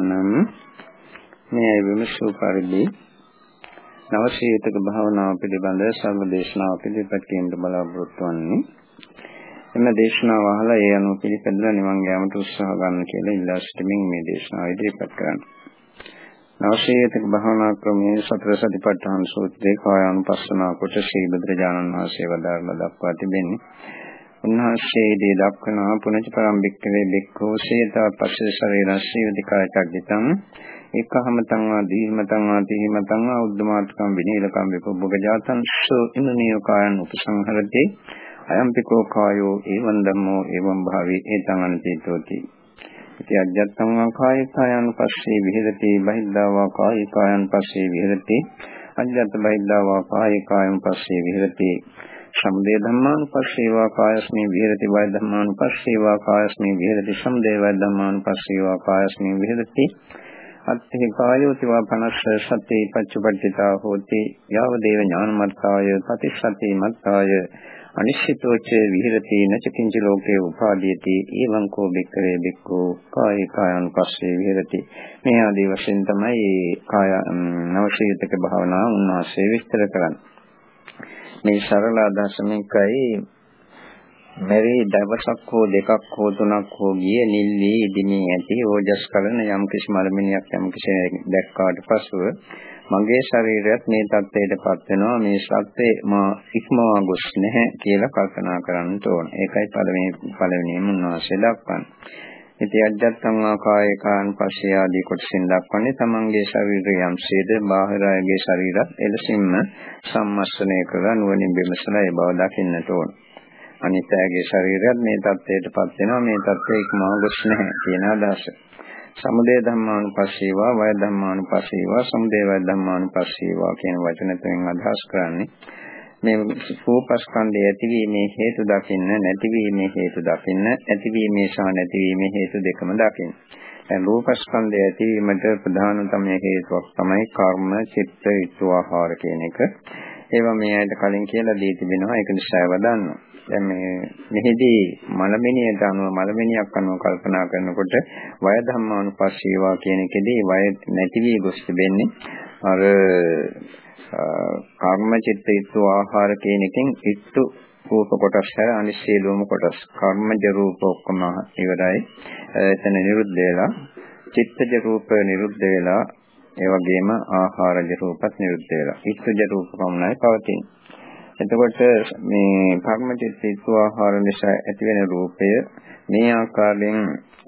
නම් මේ විමසූ පරිදි නවශීතක භාවනාව පිළිබඳ සම්දේශනාව පිළිපැත් කිරීමට බලාපොරොත්තු වෙන්නේ. එම දේශනාව අහලා ඒ අනුව පිළිපැදලා නිවන් යාමට උත්සාහ ගන්න කියලා ඉල්ලා සිටමින් මේ දේශනාව ඉදිරිපත් කරනවා. නවශීතක භාවනා ක්‍රමයේ සතර සතිපට්ඨාන සූත්‍රයේ කායානුපස්සනාව කොට ශ්‍රී බුදුරජාණන් වහන්සේ වදාළා දක්වා තිබෙන්නේ. උන්වහන්සේ දක්වනවා පුනච පරම්පික්කවේ බික්ඛෝ සේතා පස්සේ ශරීරස්සේ විදිකායචග්ගිතං ඒකහමතං වා දීමතං වා තීමතං වා උද්දමාත්කම් විනීලකම් විපුබ්බජාතං සෝ ඉමනිය කායන් උපසංහරති. අයම්පිකෝ කායෝ එවං ධම්මෝ එවං භාවී ඒතං අනතීතෝති ඉති අජ්ජත්තං වා කාය කායන් පස්සේ විහෙරති. බහිද්ධා වා කාය කායන් පස්සේ විහෙරති. අජ්ජත් බහිද්ධා වා කාය කායන් පස්සේ විහෙරති. සමුදය ධම්මානුපස්සීවා කායස්මී විහෙරති වය ධම්මානුපස්සීවා කායස්මී විහෙරති සමුදය වය ධම්මානුපස්සීවා කායස්මී විහෙරති. අත්ථේ කායෝති වා පනස්ස සති පච්චපට්ඨිතා හෝති. යාව දේව ඥානමත්තාය පතිසති මත්තාය අනිශ්චිතෝච විහෙරති නචකින්ච ලෝකේ උපාදීයති. එවං කෝ බික්කරේ බික්කෝ කාය කායනුපස්සේ විහෙරති. මේ ආදී වශයෙන් තමයි කාය නවශීතක භාවනාව උන්වහන්සේ විස්තර කරන්නේ. මේ සරල අදහස මේකයි මෙරි දවසක් හෝ දෙකක් හෝ තුනක් හෝ ගියේ නිල්ලි ඉදිමේ ඇති ඕජස් කලන යම් කිසි මලමිනියක් යම් කිසි දැක්කාට පසුව මගේ ශරීරයත් මේ தත්ත්වයටපත් වෙනවා මේ සත්‍යේ මා ඉක්මවා ගොස් නැහැ කියලා කල්පනා කරන්න ඕන. ඒකයි පළවෙනි පළවෙනිම උන්වහන්සේ දක්වන්නේ. ඉතින් අජත්තං ආකාය කායන් පස්සේ ආදී කොටසින් දක්වන්නේ තමන්ගේ ශරීරය යම්සේද බාහිර අයගේ ශරීරත් එලෙසින්ම සම්මස්නය කරලා නුවණින් විමසලා ඒ බව දකින්නට ඕන. අනිත් අයගේ ශරීරයත් මේ தත්ත්වයටපත් වෙනවා මේ தත්ත්වය ඉක්මවා ගොස් නැහැ කියන අදහස. සමුදය ධම්මානුපස්සීවා වය ධම්මානුපස්සීවා සමුදය වය ධම්මානුපස්සීවා කියන වචන තුනෙන් අදහස් කරන්නේ මේ රූපස්කන්ධය ඇතිවීමේ හේතු දකින්න නැතිවීමේ හේතු දකින්න ඇතිවීමේ සහ නැතිවීමේ හේතු දෙකම දකින්න. දැන් රූපස්කන්ධය ඇතිවීමට ප්‍රධානතම හේතුවක් තමයි කර්ම, චිත්ත, ඊතු ආහාර කියන එක. ඒවා මේ ඇයිද කලින් කියලා දී තිබෙනවා ඒක නිසා ඒවා දන්නවා. දැන් මේ මෙහිදී මලමිනියට අනුව මලමිනියක් අනුව කල්පනා කරනකොට වය ධම්මානුපස්සීවා කියන එකේදී වය නැති වී ගොස් තිබෙන්නේ අර කර්ම චිත්ත ඊත්තු ආහාර කියන එකෙන් ඊත්තු රූප කොටස් හැර අනිත් සියලුම කොටස් කර්මජ රූප ඔක්කොම ඉවරයි. එතන නිරුද්ධ වෙලා චිත්තජ රූප නිරුද්ධ වෙලා ඒ වගේම ආහාරජ රූපත් නිරුද්ධ වෙලා. ඊත්තුජ රූප පමණයි පවතින්නේ. එතකොට මේ කර්ම චිත්ත ඊත්තු ආහාර නිසා ඇතිවෙන රූපය මේ ආකාරයෙන්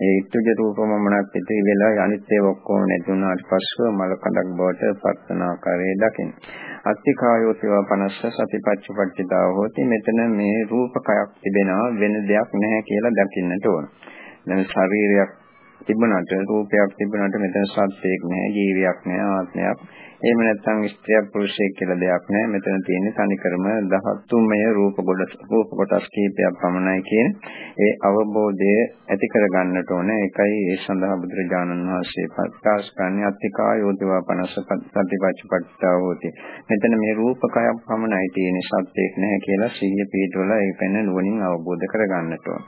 ඒ ඉතුජ රූපමමනක් පිටි වෙලා අනිත් ඒවා ඔක්කොම නැතුණාට පස්සෙ මල කඩක් බවට පත්තන ආකාරයේ දකින්න. අත්තිකායෝ සේවා 50 සතිපත්චපට්ඨිතාව හොති මෙතන මේ රූපකයක් තිබෙනවා වෙන දෙයක් නැහැ කියලා දකින්නට ඕන. දැන් ශරීරයක් තිබුණාට රූපයක් තිබුණාට මෙතන සත්‍යයක් නැහැ ජීවියක් නැහැ ආත්මයක් එහෙම නැත්නම් ස්ත්‍රියක් පුරුෂයෙක් කියලා දෙයක් නැහැ. මෙතන තියෙන්නේ තනිකරම ධාතුමය රූප කොටස් රූප කොටස් කීපයක් පමණයි කියන ඒ අවබෝධය ඇති කර ගන්නට ඕන. ඒකයි ඒ සඳහා බුදුරජාණන් වහන්සේ ප්‍රකාශ කරන්නේ අත්තිකායෝතිවා 50 සතිපච්චපට්ඨා හෝති. මෙතන මේ රූපකයක් පමණයි තියෙන්නේ සත්‍යයක් නැහැ කියලා සිහිය පිටවල ඒ පෙන්න නුවණින් අවබෝධ කර ගන්නට ඕන.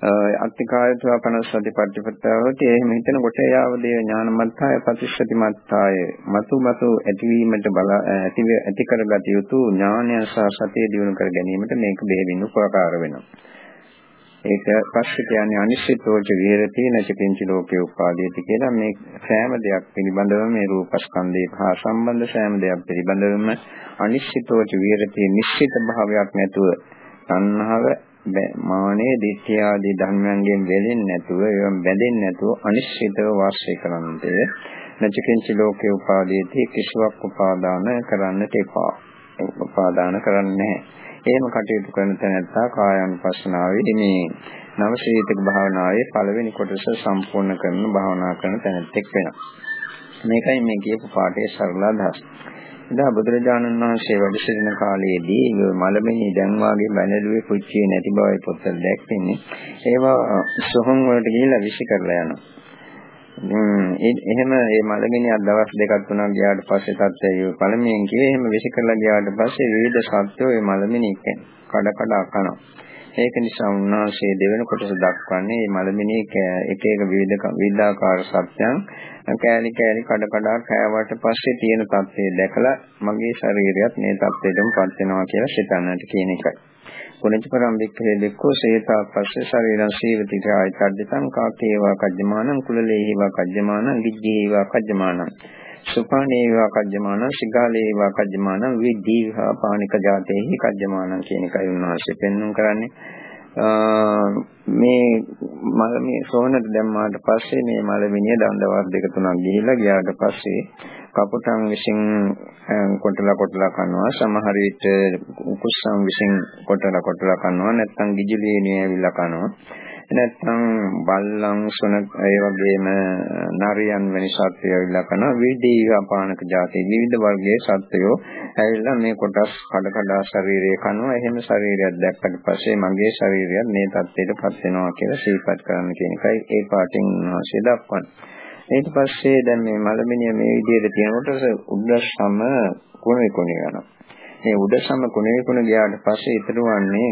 අත්තිකායත්වා පනස්සති පටිපත්තාවති එහෙම හිතනකොට යාවදේ ඥානමත්තාය ප්‍රතිශතිමත්තාය මතු මතු ඇතිවීමට බල ඇති ඇති කරගත යුතු ඥානය සහ සතිය දිනු කර ගැනීමට මේක බෙහෙවින් උපකාර වෙනවා. ඒක පස්සේ කියන්නේ අනිශ්චිතෝච විහෙරති නැචකින්ච ලෝකේ උපාදීති කියලා මේ සෑම දෙයක් පිළිබඳව මේ රූපස්කන්ධය හා සම්බන්ධ සෑම දෙයක් පිළිබඳවම අනිශ්චිතෝච විහෙරති නිශ්චිත භාවයක් නැතුව සංහව මානේ දිට්ඨිය ආදී ධර්මයන්ගෙන් වෙලෙන්නේ නැතුව ඒවා බැඳෙන්නේ නැතුව අනිශ්චිතව වාසය කරන්නට නැචකින්ච ලෝකේ උපාදීති කිසිවක් උපාදාන කරන්නට එපා. උපාදාන කරන්නේ නැහැ. එහෙම කටයුතු කරන තැනත්තා කායानुපස්සනාවේ මේ නවශීතක භාවනාවේ පළවෙනි කොටස සම්පූර්ණ කරන භාවනා කරන තැනත් එක් වෙනවා. මේකයි මේ කියපු පාඩේ සරල අදහස. එදා බුදුරජාණන් වහන්සේ වැඩ සිටින කාලයේදී මලමිනි දැන් වාගේ බැලළුවේ පුච්චියේ නැති බවයි පොතේ දැක්වෙන්නේ. ඒවා සොහොන් වලට ගිහිල්ලා විසි කරලා යනවා. එහෙම මේ මලමිනියක් දවස් දෙකක් තුනක් ගියාට පස්සේ තත්ත්වය පළමුවෙන් කිව්වේ එහෙම විසි කරලා ගියාට පස්සේ විවිධ සත්ත්වෝ මේ මලමිනිය කඩ කඩ කනවා. ඒක නිසා උන්වහන්සේ දෙවෙනි කොටස දක්වන්නේ මේ මලමිණී එක එක විවිධ විවිධාකාර සත්‍යයන් කෑලි කෑලි කඩ කඩ කෑවට පස්සේ තියෙන தත්ත්වය දැකලා මගේ ශරීරයත් මේ தත්ත්වයටම පත් වෙනවා කියලා සිතන්නට කියන එකයි. පුණජපරම් වික්ඛේ දෙක්කෝ සේතා පස්සේ ශරීරං සීවති කාය කද්දතං කාකේවා කජ්ජමානං කුලලේහිවා කජ්ජමානං විජ්ජේහිවා කජ්ජමානං සුපානේවා කජ්ජමානං සිගාලේවා කජ්ජමානං විදීවා පානික ජාතේහි කජ්ජමානං කියන එකයි උන්වහන්සේ පෙන්වුම් කරන්නේ මේ මලමිණි සෝනට දැම්මාට පස්සේ මේ මලමිණිය දණ්ඩවත් දෙක තුනක් ගිහිලා ගියාට පස්සේ කපුටන් විසින් කොටලා කොටලා කනවා. සමහර විට කුස්සන් විසින් කොටලා කොටලා කනවා. නැත්නම් ගිජුලියනේ ඇවිල්ලා කනවා. නැත්නම් බල්ලන් සොන ඒ වගේම නරියන් වැනි සත්වයෝ ඇවිල්ලා කරනවා විවිධ අපානක જાති විවිධ වර්ගයේ සත්වයෝ ඇවිල්ලා මේ කොටස් කඩ කඩ ශරීරය කනවා. එහෙම ශරීරයක් දැක්කට පස්සේ මගේ ශරීරයත් මේ தත්ත්වයටපත් වෙනවා කියලා සිහිපත් කරන්න කියන එකයි ඒ පාටින් වාසිය දක්වන්නේ. ඊට පස්සේ දැන් මේ මලමිනිය මේ විදිහට තියෙනකොට උද්දස්සම කුණ විකුණ යනවා මේ උදසම කුණ විකුණ ගියාට පස්සේ ඉතුරු වන්නේ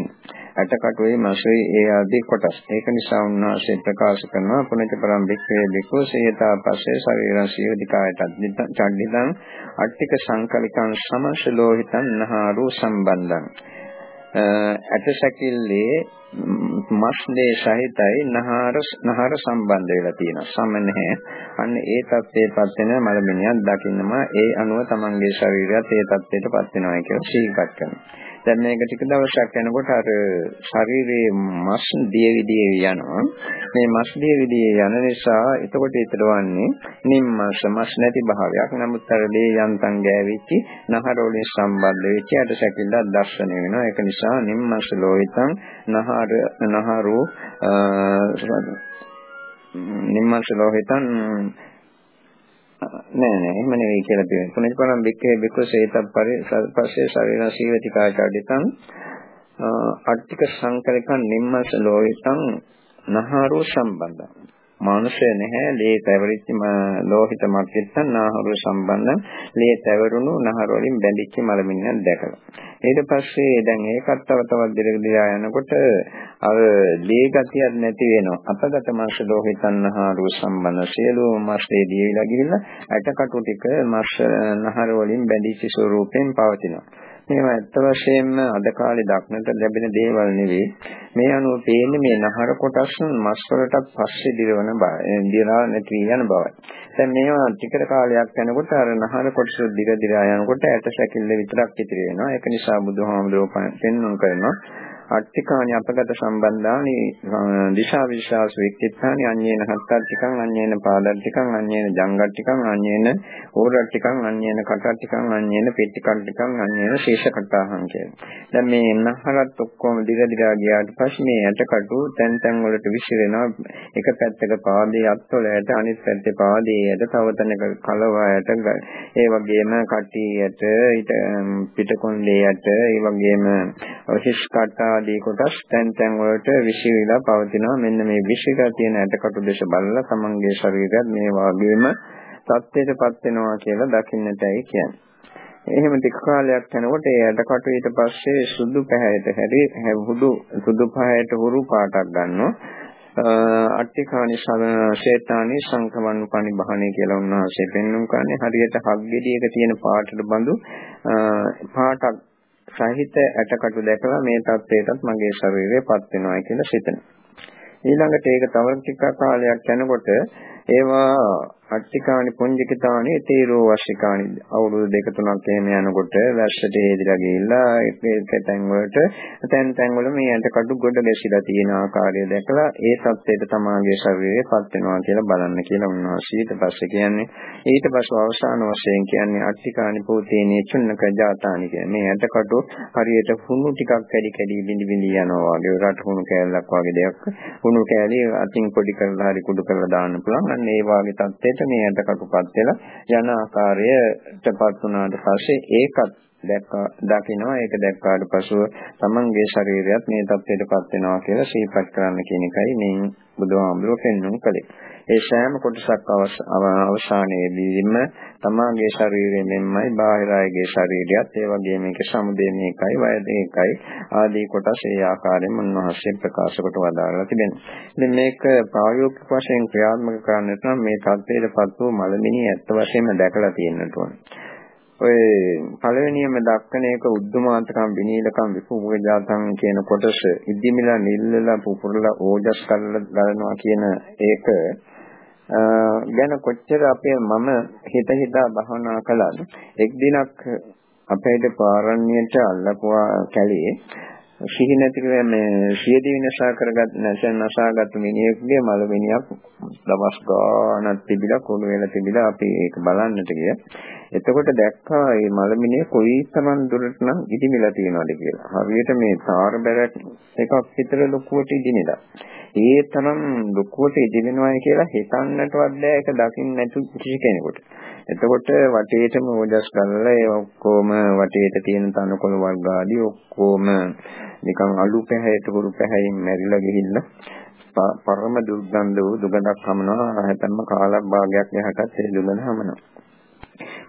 ඇටකටුවේ මාසයේ ඒ ආදී කොටස්. ඒක නිසා උන්වහන්සේ ප්‍රකාශ කරනවා පුණජ පරම් වික්‍රේ විකෝ සේතා පස්සේ ශරීරං සියදිකායට චඩ්ඩිතං අට්ටික සංකලිකං සමශලෝහිතං නහාරු සම්බන්ධං. ඇටසැකිල්ලේ මස්නේ සහිතයි නහර නහර සම්බන්ධ වෙලා තියෙනවා. සම නැහැ. අන්න ඒ தත්ත්වයටපත් වෙන මලමිනියක් දකින්නම ඒ අනුව තමන්ගේ ශරීරයත් ඒ தත්ත්වයටපත් වෙනවා කියලා සිහිපත් කරනවා. දැන් මේක ටික දවසක් යනකොට අර ශරීරයේ මස් දියවි දියවි යනවා. මේ මස් දියවි දියවි යන නිසා එතකොට ඊතරවන්නේ නිම්මස් මස් නැති භාවයක්. නමුත් අර දේ යන්තම් ගෑවිච්ච නහර වලින් සම්බන්ධ වෙච්ච අර සැකිල්ලක් දැర్శණය වෙනවා. ඒක නිසා නිම්මස් ලෝහිතං නහර නහරු නිම්මස් ලෝහිතං නෑ නෑ එහෙම නෙවෙයි කියලා තියෙනවා. පුණජපරම් බික්කේ බික්කෝ සේතප් පස්සේ ශරීර සීවති කාචාඩිතං අට්ටික සංකරකන් නිම්මස ලෝහිතං නහරෝ සම්බන්ධං මානුෂය නැහැ. ලේ පැවරිච්ච ලෝහිත මත්කිට්ටන් නාහරු සම්බන්ධ ලේ පැවරුණු නහර වලින් බැඳිච්ච මලමිණියක් දැකලා. ඊට පස්සේ දැන් ඒකත් තව තවත් දිගට දිලා යනකොට අර ලේ ගතියක් නැති වෙනවා. අපගත මාංශ ලෝහිතන් නහරු සම්බන්ධ සියලුම මාස්ලේ දීවිලා ගිහිල්ලා ඇටකටු ටික මාස් නහර වලින් බැඳිච්ච ස්වරූපයෙන් පවතිනවා. මේවා ඇත්ත වශයෙන්ම අද කාලේ දක්නට ලැබෙන දේවල් නෙවෙයි. මේ අනුව පේන්නේ මේ නහර කොටස් මස් වලටත් පස්සේ දිරවන බව, දිරා නැති යන බවයි. දැන් මේවා ටිකට කාලයක් යනකොට අර නහර කොටස දිග දිරා යනකොට ඇට සැකිල්ල විතරක් ඉතිරි වෙනවා. ඒක නිසා බුදුහාමුදුරුවෝ පෙන්වන්න කරනවා අට්ඨිකානි අපගත සම්බන්ධානි දිශා විශ්වාස වික්කිත්තානි අඤ්ඤේන හත්තට්ඨිකං අඤ්ඤේන පාදට්ඨිකං අඤ්ඤේන ජංගට්ඨිකං අඤ්ඤේන ඕරට්ඨිකං අඤ්ඤේන කටට්ඨිකං අඤ්ඤේන පෙට්ටිකට්ඨිකං අඤ්ඤේන ශේෂකට්ඨාහං කියන. දැන් මේ නහරත් ඔක්කොම දිග දිගා ගියාට පස්සේ මේ යටකටු තැන් තැන් වලට විසිරෙනවා. එක පැත්තක පාදයේ අත්වලයට අනිත් පැත්තේ පාදයේ යට තව තැනක කලවයට ඒ වගේම කට්ටියට ඊට පිටකොන්දේයට ඒ වගේම හිස් කට්ටා ආදී කොටස් තැන් තැන් වලට විශ්ිවිලා පවතිනවා. මෙන්න මේ විශ්ිකා තියෙන ඇටකටු දේශ බලලා තමන්ගේ ශරීරයත් මේ වාගේම තත්ත්වයටපත් වෙනවා කියලා දකින්නටයි කියන්නේ. එහෙම ටික කාලයක් යනකොට ඒ ඇටකටු ඊට පස්සේ සුදු පැහැයට හැරි හුදු සුදු පැහැයට හුරු පාටක් ගන්නවා. අට්ටිකානි ශේතානි සංකමන් පනිබහණේ කියලා උන්වහන්සේ පෙන්වුම් කරන්නේ හරියට හක් ගෙඩියක තියෙන පාටට බඳු පාටක් සහිත ඇටකටු දැකලා මේ தත්ත්වයටත් මගේ ශරීරයපත් වෙනවා කියලා සිතනවා. ඊළඟට ඒක තව ටිකක් කාලයක් යනකොට ඒවා අට්ටිකානි පුංජිකිතානි තීරෝ වශිකානි අවුරුදු දෙක තුනක් එහෙම යනකොට වැස්සට හේදිලා ගිහිල්ලා ඒක තැන් වලට තැන් තැන් වල මේ ඇට කඩු ගොඩ ගැසිලා තියෙන ආකාරය දැකලා ඒ தත්ත්වයට තමාගේ ශරීරය පත් වෙනවා කියලා බලන්න කියලා උන්වහන්සේ ඊට පස්සේ කියන්නේ. ඊට පස්සේ අවසාන වශයෙන් කියන්නේ අට්ටිකානි පූතේනේ චුන්නක ජාතානි කියන්නේ මේ ඇට කඩු හරියට හුණු ටිකක් කැඩි කැඩි බිඳි බිඳි යනවා වගේ. රට හුණු කෑල්ලක් වගේ දෙයක්. හුණු කෑලි අතින් පොඩි කරලා හරි කුඩු කරලා දාන්න පුළුවන්. අන්න ඒ වගේ தත්ත්වයට විදිහට මේ යටකටුපත් වෙලා යන ආකාරයටපත් වුණාට පස්සේ ඒකත් දැක්ක දකින්නවා ඒක දැක්කාට පසුව තමන්ගේ ශරීරයත් මේ தත්ත්වයටපත් වෙනවා කියලා සිහිපත් කරන්න කියන එකයි මේ බුදුහාමුදුරුවෝ පෙන්වුම් කළේ. ඒ සෑම කොටසක් අවසානයේදීම තමාගේ ශරීරය මෙන්මයි බාහිර අයගේ ශරීරයත් ඒ වගේම මේක සමුදේ මේකයි වයද ඒකයි ආදී කොටස් ඒ ආකාරයෙන් උන්වහන්සේ ප්‍රකාශ කොට වදාරලා තිබෙනවා. ඉතින් මේක ප්‍රායෝගික වශයෙන් ක්‍රියාත්මක කරන්නට නම් මේ தත්ත්වයටපත් වූ මලමිණි ඇත්ත වශයෙන්ම දැකලා තියෙන්නට ඕනේ. ඔය පළවෙනියම දක්වන එක උද්දුමාන්තකම් විනීලකම් විපුපජාතම් කියන කොටස ඉදිමිලා නිල්ලලා පුපුරලා ඕජස් කරලා ගලනවා කියන ඒක ගැන කොච්චර අපේ මම හිත හිතා භවනා කළාද එක් දිනක් අපේට පාරණ්‍යයට අල්ලපුවා කැලේ. සිහි නැති මේ සියදී විනාශ කරගත් නැසන් නසාගත් මිනිහෙක්ගේ මල මිනිහක් දවස් ගානක් තිබිලා කුණු වෙලා තිබිලා අපි ඒක බලන්නට ගිය. එතකොට දැක්කා මේ මල මිනිහ කොයිතරම් දුරට නම් ඉදිමිලා තියෙනවද කියලා. හරියට මේ තාර බැරක් එකක් විතර ලොකුවට ඉදිමිලා. ඒ තරම් ලොකුවට ඉදිමිනවයි කියලා හිතන්නටවත් බෑ ඒක දකින්න නැතු කිසි කෙනෙකුට. එතකොට වටේටම ඕජස් කරලා ඒ ඔක්කොම වටේට තියෙන තනකොළ වර්ග ආදී ඔක්කොම නිකන් අලු පැහැයට හුරු පැහැයෙන් මැරිලා ගිහිල්ලා පරම දුර්ගන්ධ වූ දුගඳක් හමනවා. හැතැම්ම කාලක් භාගයක් යහටත් ඒ දුගඳ හමනවා.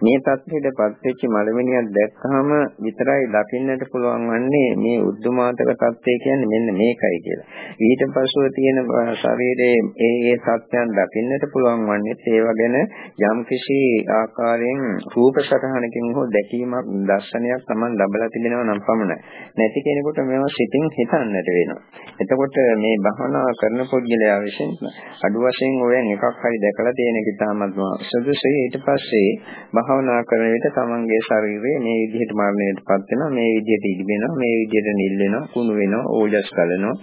මේ தත්ත්වයටපත් වෙච්ච මලමිනියක් දැක්කහම විතරයි දකින්නට පුළුවන් වන්නේ මේ උද්දුමාතක தත්ත්වය කියන්නේ මෙන්න මේකයි කියලා. ඊට පස්ව තියෙන ශරීරයේ ඒ ඒ සත්‍යයන් දකින්නට පුළුවන් වන්නේ ඒව ගැන යම්කිසි ආකාරයෙන් රූප සටහනකින් හෝ දැකීමක් දර්ශනයක් Taman ලබලා තිබෙනවා නම් පමණයි. නැති කෙනෙකුට මේවා සිතින් හිතන්නට වෙනවා. එතකොට මේ භවනා කරන පුද්ගලයා විසින් අඩු වශයෙන් ඔයන් එකක් හරි දැකලා තියෙන එක ඉතාමත් සුදුසුයි. ඊට පස්සේ භාවනා කරන විට තමන්ගේ ශරීරය මේ විදිහට මරණයටපත් වෙනවා මේ විදිහට ඉදිවෙනවා මේ විදිහට නිල් වෙනවා කුණු වෙනවා ඕජස් ගලනවා.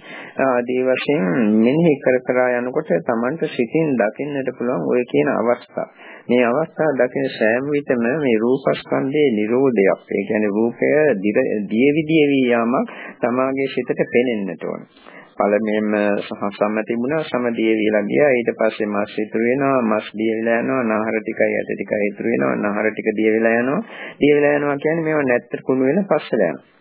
ආදී වශයෙන් මෙනෙහි කර කර යනකොට තමන්ට සිතින් දකින්නට පුළුවන් ওই කියන අවස්ථා. මේ අවස්ථාව දකින සෑම විටම මේ රූපස්කන්ධයේ Nirodhayak ඒ කියන්නේ රූපය දියවි දියවි යාමක් තමාගේ සිතට පෙනෙන්නට ඕන. පළමුවෙන්ම සම තිබුණා. සම දිය විලා ගියා. ඊට පස්සේ මස් ඉතුරු වෙනවා. මස් දිය විලා යනවා. නහර ටිකයි ඇට ටිකයි ඉතුරු වෙනවා. නහර ටික දිය විලා යනවා. දිය විලා යනවා කියන්නේ මේවා නැත්තර කුණු වෙන පස්සට යනවා.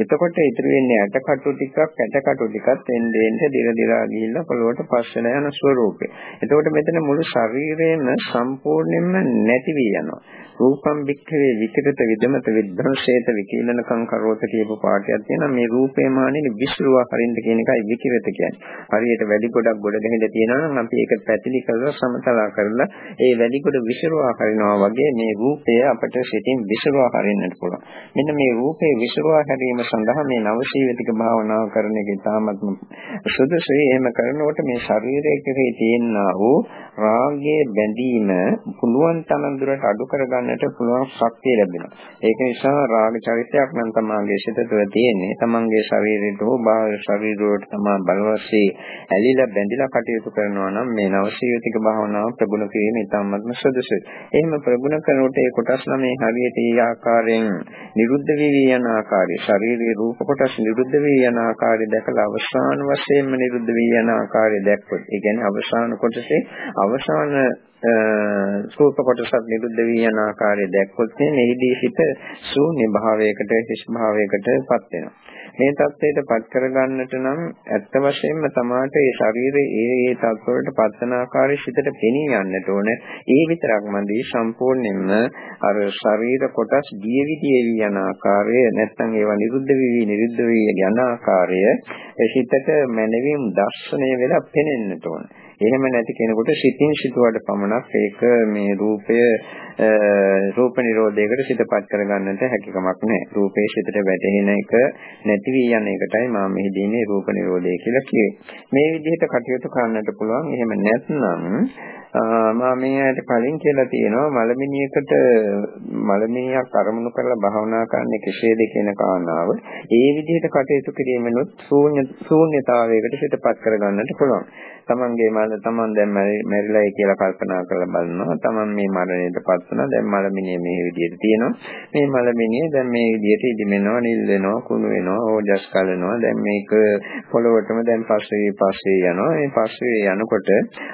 එතකොට ඉතුරු වෙන්නේ ඇටකටු ටිකක් ඇටකටු ටිකත් එන්නේ එන්නේ දිර දිරා ගිහිල්ලා පොළොවට පස්සට යන ස්වરૂපේ. එතකොට මෙතන මුළු ශරීරයම සම්පූර්ණයෙන්ම නැති වී යනවා. රූපම් වික්ඛවේ විකිරත විදමත විද්වංශේත විකීලනකං කරෝත කියපු පාඩයක් තියෙනවා මේ රූපේ මානෙ විශ්රුවා හරින්න කියන එකයි විකිරත කියන්නේ. හරියට වැඩි ගොඩක් ගොඩ ගහලා තියෙනවා නම් අපි ඒක පැතිලි කරලා සමතලා කරලා ඒ වැඩි ගොඩ විශ්රුවා හරිනවා වගේ මේ රූපය අපට සිතින් විශ්රුවා හරින්නට පුළුවන්. මෙන්න මේ රූපේ විශ්රුවා හැරීම සඳහා මේ නවශීවිතික භාවනාව කරන එක ඉතාමත්ම සුදුසුයි. එහෙම කරනකොට මේ ශරීරයේ කෙරේ තියෙනා වූ රාගයේ බැඳීම පුළුවන් තරම් දුරට අඩු කරගන්න ගන්නට පුළුවන් ශක්තිය ලැබෙනවා. ඒක නිසා රාග චරිතයක් නම් තමන්ගේ සිත තුළ තියෙන්නේ. තමන්ගේ ශරීරයට හෝ බාහිර ශරීරයට තමන් බලවසේ ඇලිලා බැඳිලා කටයුතු කරනවා නම් මේ නවශීවිතික භාවනාව ප්‍රගුණ කිරීම ඉතාමත්ම සුදුසුයි. එහෙම ප්‍රගුණ කරනකොට ඒ කොටස් නමේ හරියට ඒ ආකාරයෙන් නිරුද්ධ වී යන ආකාරය ශාරීරික රූප කොටස් නිරුද්ධ වී යන ආකාරය දැකලා අවසාන වශයෙන්ම නිරුද්ධ වී යන ආකාරය දැක්කොත් ඒ කියන්නේ අවසාන කොටසේ අවසාන ස්වરૂප කොටසක් නිරුද්ධ වී යන ආකාරය දැක්කොත් මෙහිදී සිට ශූන්‍ය භාවයකට හිස් භාවයකටපත් වෙනවා. මේ தත්ත්වයට පත් කරගන්නට නම් ඇත්ත වශයෙන්ම තමාට ඒ ශරීරයේ ඒ ඒ තත්ත්වවලට පත්වන ආකාරය සිතට පෙනී යන්නට ඕන. ඒ විතරක් මදි සම්පූර්ණයෙන්ම අර ශරීර කොටස් දියවි දියවි යන ආකාරය නැත්නම් ඒවා නිරුද්ධ වී නිරුද්ධ වී යන ආකාරය සිතට මනවින් දර්ශනය වෙලා පෙනෙන්නට ඕන. එහෙම නැති කෙනෙකුට සිතින් සිතුවට පමණක් ඒක මේ රූපය රූප නිරෝධයකට සිතපත් කරගන්නට හැකියාවක් නැහැ. රූපේ සිතට වැටෙන එක නැති වී යන එකටයි මම මෙහිදී මේ රූප නිරෝධය කියලා කියේ. මේ විදිහට කටයුතු කරන්නට පුළුවන්. එහෙම නැත්නම් මම මේ ඇයිට කලින් කියලා තියෙනවා මලමිනියකට මලමිනියක් අරමුණු කරලා භාවනා කරන්නේ කෙසේද කියන කාරණාව. ඒ විදිහට කටයුතු කිරීමනොත් ශූන්‍ය ශූන්‍යතාවයකට සිතපත් කරගන්නට පුළුවන්. තමන්ගේ මන තමන් දැන් මැරිලායි කියලා කල්පනා කරලා බලනවා. තමන් මේ මරණයටපත් වුණා. දැන් මලමිනිය මේ විදිහට තියෙනවා. මේ මලමිනිය දැන් මේ විදිහට ඉදිමෙනවා, නිල් වෙනවා, කුණු වෙනවා, ඕජස් කලනවා. දැන් මේක පොළොවටම දැන් පස්සේ පස්සේ යනවා. මේ පස්සේ යනකොට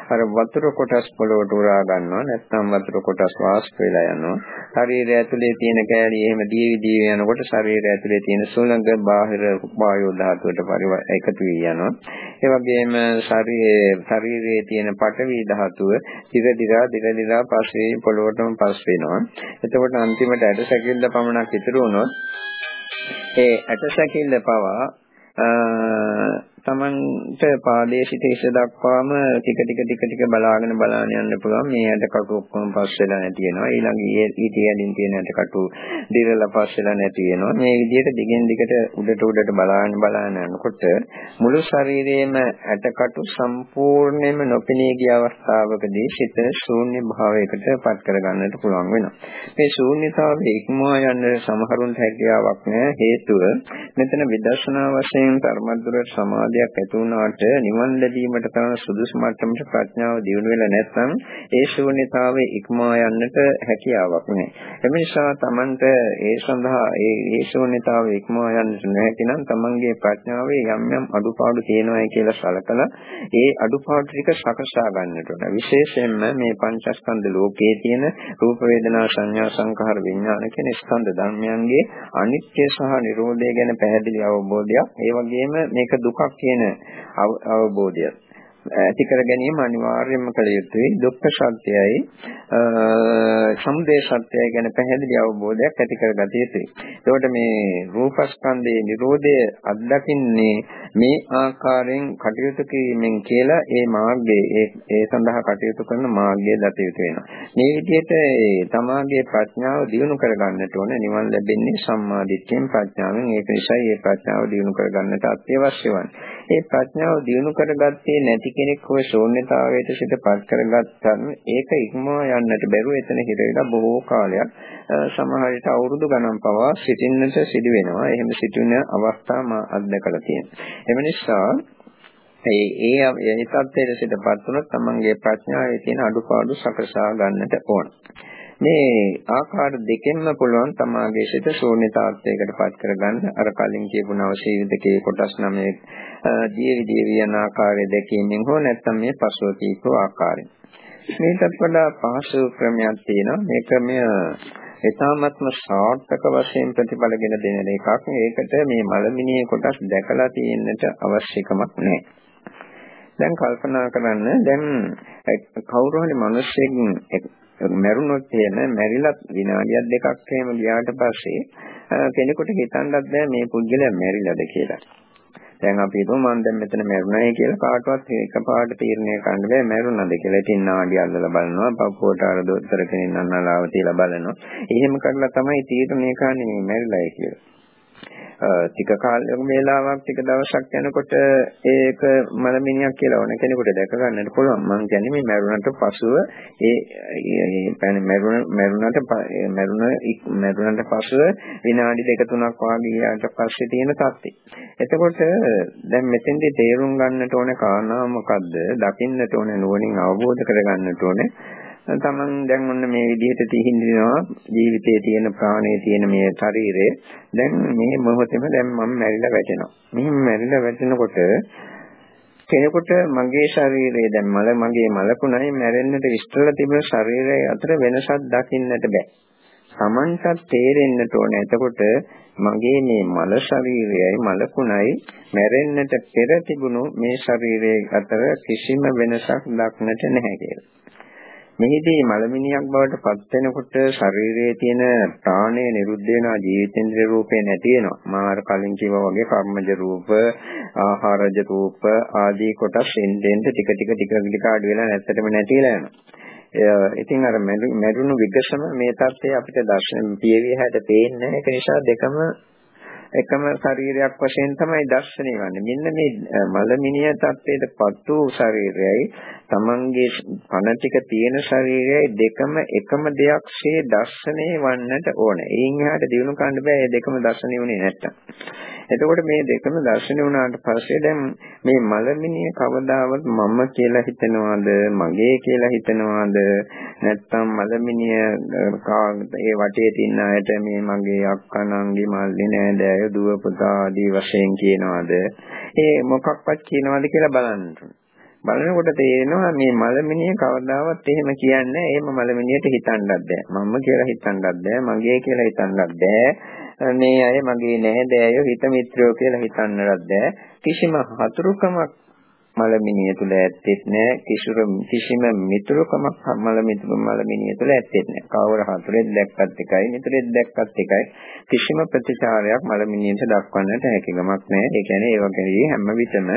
අර වතුර කොටස් පොළොවට උරා ගන්නවා. නැත්නම් වතුර කොටස් වාෂ්ප වෙලා යනවා. ශරීරය ඇතුලේ තියෙන කෑලි එහෙම දීවි දීවි යනකොට ශරීරය ඇතුලේ තියෙන සුළඟ බාහිර වායු ධාතුවට පරිව එකතු වී යනවා. ඒ වගේම ශරීරයේ ශරීරයේ තියෙන පඨවි ධාතුව දිග දිගා දිග දිගා පස්සේ පොළොවටම පස් වෙනවා. එතකොට අන්තිමට ඇට සැකිල්ල පමණක් ඉතුරු වුණොත් ඒ ඇට සැකිල්ල පවා තමන්ට පාදයේ සිට ඉස දක්වාම ටික ටික ටික ටික බලාගෙන බලාගෙන යන්න පුළුවන්. මේ ඇට කටු ඔක්කොම පස් වෙලා නැති වෙනවා. ඊළඟ ඊට යටින් තියෙන ඇට කටු දිරලා පස් වෙලා නැති වෙනවා. මේ විදිහට දිගින් දිගට උඩට උඩට බලාගෙන බලාගෙන යනකොට මුළු ශරීරයේම ඇට කටු සම්පූර්ණයෙන්ම නොපෙනී ගිය අවස්ථාවකදී සිත ශූන්‍ය භාවයකට පත් කරගන්නට පුළුවන් වෙනවා. මේ ශූන්‍යතාවය ඉක්මවා යන්න සමහරුන්ට හැකියාවක් නැහැ හේතුව මෙතන විදර්ශනා වශයෙන් ධර්මද්දුරට සමාධිය සමාධියක් ඇති වුණාට නිවන් ලැබීමට තරම් සුදුසු මට්ටමට ප්‍රඥාව දියුණු වෙලා නැත්නම් ඒ ශූන්‍යතාවයේ ඉක්මවා යන්නට හැකියාවක් නැහැ. එම නිසා Tamanට ඒ සඳහා ඒ ඒ ශූන්‍යතාවයේ ඉක්මවා යන්නට නැති නම් Tamanගේ ප්‍රඥාවේ යම් යම් අඩුපාඩු තියෙනවායි කියලා සලකලා ඒ අඩුපාඩු ටික සකසා ගන්නට ඕන. විශේෂයෙන්ම මේ පංචස්කන්ධ ලෝකයේ තියෙන රූප වේදනා සංඥා සංඛාර විඥාන කියන ස්කන්ධ ධර්මයන්ගේ අනිත්‍ය සහ නිරෝධය ගැන පැහැදිලි අවබෝධයක්. ඒ වගේම මේක දුකක් කියන අවබෝධය ඇති කර ගැනීම අනිවාර්යයෙන්ම කළ යුතුයි දුක්ඛ සත්‍යයයි සමුදය සත්‍යය ගැන පැහැදිලි අවබෝධයක් ඇති කරගත යුතුයි. ඒකට මේ රූපස්කන්ධයේ Nirodha අත්දකින්නේ මේ ආකාරයෙන් කටයුතු කිරීමෙන් කියලා ඒ මාර්ගයේ ඒ ඒ සඳහා කටයුතු කරන මාර්ගය දත යුතු වෙනවා. මේ විදිහට තමාගේ ප්‍රඥාව දියුණු කරගන්නට ඕන නිවන් ලැබෙන්නේ සම්මා දිට්ඨියෙන් ප්‍රඥාවෙන් ඒක නිසා මේ ප්‍රඥාව දියුණු කරගන්නට අත්‍යවශ්‍ය වන්නේ. මේ ප්‍රඥාව දියුණු කරගත්තේ නැති කෙනෙක් ඔය ශූන්‍යතාවයට සිතපත් කරගත්තම ඒක ඉක්මවා යන්නට බැරුව එතන හිර වෙලා බොහෝ කාලයක් සමහර විට අවුරුදු ගණන් පවා සිටින්නට සිදු වෙනවා. එහෙම සිටින අවස්ථා මා අත්දකලා තියෙනවා. එම නිසා ඒ ඒ ඒ තත්ත්වයට සිතපත් වුණොත් තමන්ගේ ප්‍රඥාවේ තියෙන අඩුපාඩු සකසා ගන්නට ඕන. මේ ආකාර දෙකෙන්ම පුළුවන් තමාගේ සිත ශූන්‍යතාවයකට පත් කරගන්න අර කලින් කියපු නවශීවිතකේ කොටස් 9 දීවි දීවි යන ආකාරය දෙකකින් හෝ නැත්නම් මේ පසුව කීප ආකාරයෙන් මේකත් වඩා පහසු ක්‍රමයක් තියෙනවා මේ ක්‍රමය එතාමත්ම සාර්ථක වශයෙන් ප්‍රතිඵලගෙන දෙන එකක්. ඒකට මේ මලමිනියේ කොටස් දැකලා තියෙන්නට අවශ්‍යකමක් නැහැ. දැන් කල්පනා කරන්න දැන් කවුරු හරි මිනිස්සෙක් මැරුණොත් එහෙම මැරිලත් විනාඩියක් දෙකක් එහෙම ගියාට පස්සේ කෙනෙකුට හිතන්නත් බෑ මේ පුද්ගලයා මැරිලාද කියලා. දැන් අපි හිතමු මම දැන් මෙතන මැරුණයි කියලා කාටවත් එකපාරට තීරණය කරන්න බෑ මැරුණාද කියලා. ඉතින් නාඩි අල්ලලා බලනවා, පපුවට අර දොස්තර කෙනෙක් අන්නලාව තියලා බලනවා. එහෙම කරලා තමයි තීරණය කරන්නේ මේ මැරිලායි කියලා. ටික කාලයක වේලාවක් ටික දවසක් යනකොට ඒක මලමිනියක් කියලා ඕන කෙනෙකුට දැක ගන්නට පුළුවන්. මම කියන්නේ මේ මරුණට පසුව ඒ يعني මරුණ මරුණට මරුණ මරුණට පසුව විනාඩි දෙක තුනක් වාගේ ඊට පස්සේ තියෙන තත්ත්වය. එතකොට දැන් මෙතෙන්දී තේරුම් ගන්නට ඕන කාරණා මොකද්ද? දකින්නට ඕන නුවණින් අවබෝධ කරගන්නට ඕනේ. තමන් දැන් ඔන්න මේ විදිහට තිහින්දිනවා ජීවිතයේ තියෙන ප්‍රාණයේ තියෙන මේ ශරීරය දැන් මේ මොහොතේම දැන් මම මැරිලා වැටෙනවා. මෙහෙම මැරිලා වැටෙනකොට කෙනෙකුට මගේ ශරීරය දැන් මල මගේ මලකුණයි මැරෙන්නට ඉස්සෙල්ලා තිබෙන ශරීරය අතර වෙනසක් දකින්නට බෑ. Tamanටත් තේරෙන්නට ඕන. එතකොට මගේ මේ මල ශරීරයයි මලකුණයි මැරෙන්නට පෙර තිබුණු මේ ශරීරයේ අතර කිසිම වෙනසක් දක්නට නැහැ කියලා. මෙහිදී මලමිනියක් බවට පත් වෙනකොට ශරීරයේ තියෙන ප්‍රාණය නිරුද්ධ වෙනවා ජීවිතේන්ද්‍ර රූපේ නැති වෙනවා. මාර කලින් කිව්වා වගේ කර්මජ රූප ආහාරජ රූප ආදී කොටස් එන්නෙන් ටික ටික ටික ටික අඩු වෙලා නැත්තටම නැතිලා යනවා. ඉතින් අර මැරුණු විගසම මේ தත්ත්වය අපිට දර්ශන පියවිය හැට පේන්නේ ඒක නිසා දෙකම එකම ශරීරයක් වශයෙන් තමයි දර්ශනය වන්නේ. මෙන්න මේ මලමිනිය තත්ත්වයට පත් වූ ශරීරයයි තමන්ගේ පණ ටික තියෙන ශරීරයයි දෙකම එකම දෙයක්සේ දැర్శණේ වන්නට ඕන. එයින් එහාට දිනු කන්න බෑ මේ දෙකම දැర్శණේ උනේ නැත්තම්. එතකොට මේ දෙකම දැర్శණේ වුණාට පස්සේ දැන් මේ මලමිනිය කවදාවත් මම කියලා හිතනවද මගේ කියලා හිතනවද නැත්තම් මලමිනිය ඒ වටේ තියෙන අයට මේ මගේ අක්කා නංගි මල්ලි නෑද අය දුව පුතා ආදී වශයෙන් කියනවද ඒ මොකක්වත් කියනවද කියලා බලන්න ඕනේ. බලනකොට තේරෙනවා මේ මලමිනිය කවදාවත් එහෙම කියන්නේ එහෙම මලමිනියට හිතන්නත් බෑ. මම කියලා හිතන්නත් බෑ මගේ කියලා හිතන්නත් බෑ. මේ අය මගේ නෑදෑයෝ හිත මිත්‍රයෝ කියලා හිතන්නවත් බෑ. කිසිම හතුරුකමක් මලමිනිය තුල ඇත්තෙත් නෑ. කිසිර කිසිම මිතුරුකමක් මලමිතුරු මලමිනිය තුල ඇත්තෙත් නෑ. කවර හතරෙත් දැක්කත් එකයි මිතුරෙත් දැක්කත් එකයි. කිසිම ප්‍රතිචාරයක් මලමිනියට දක්වන්නට හැකියාවක් නෑ. ඒ කියන්නේ ඒ වගේ හැම විටම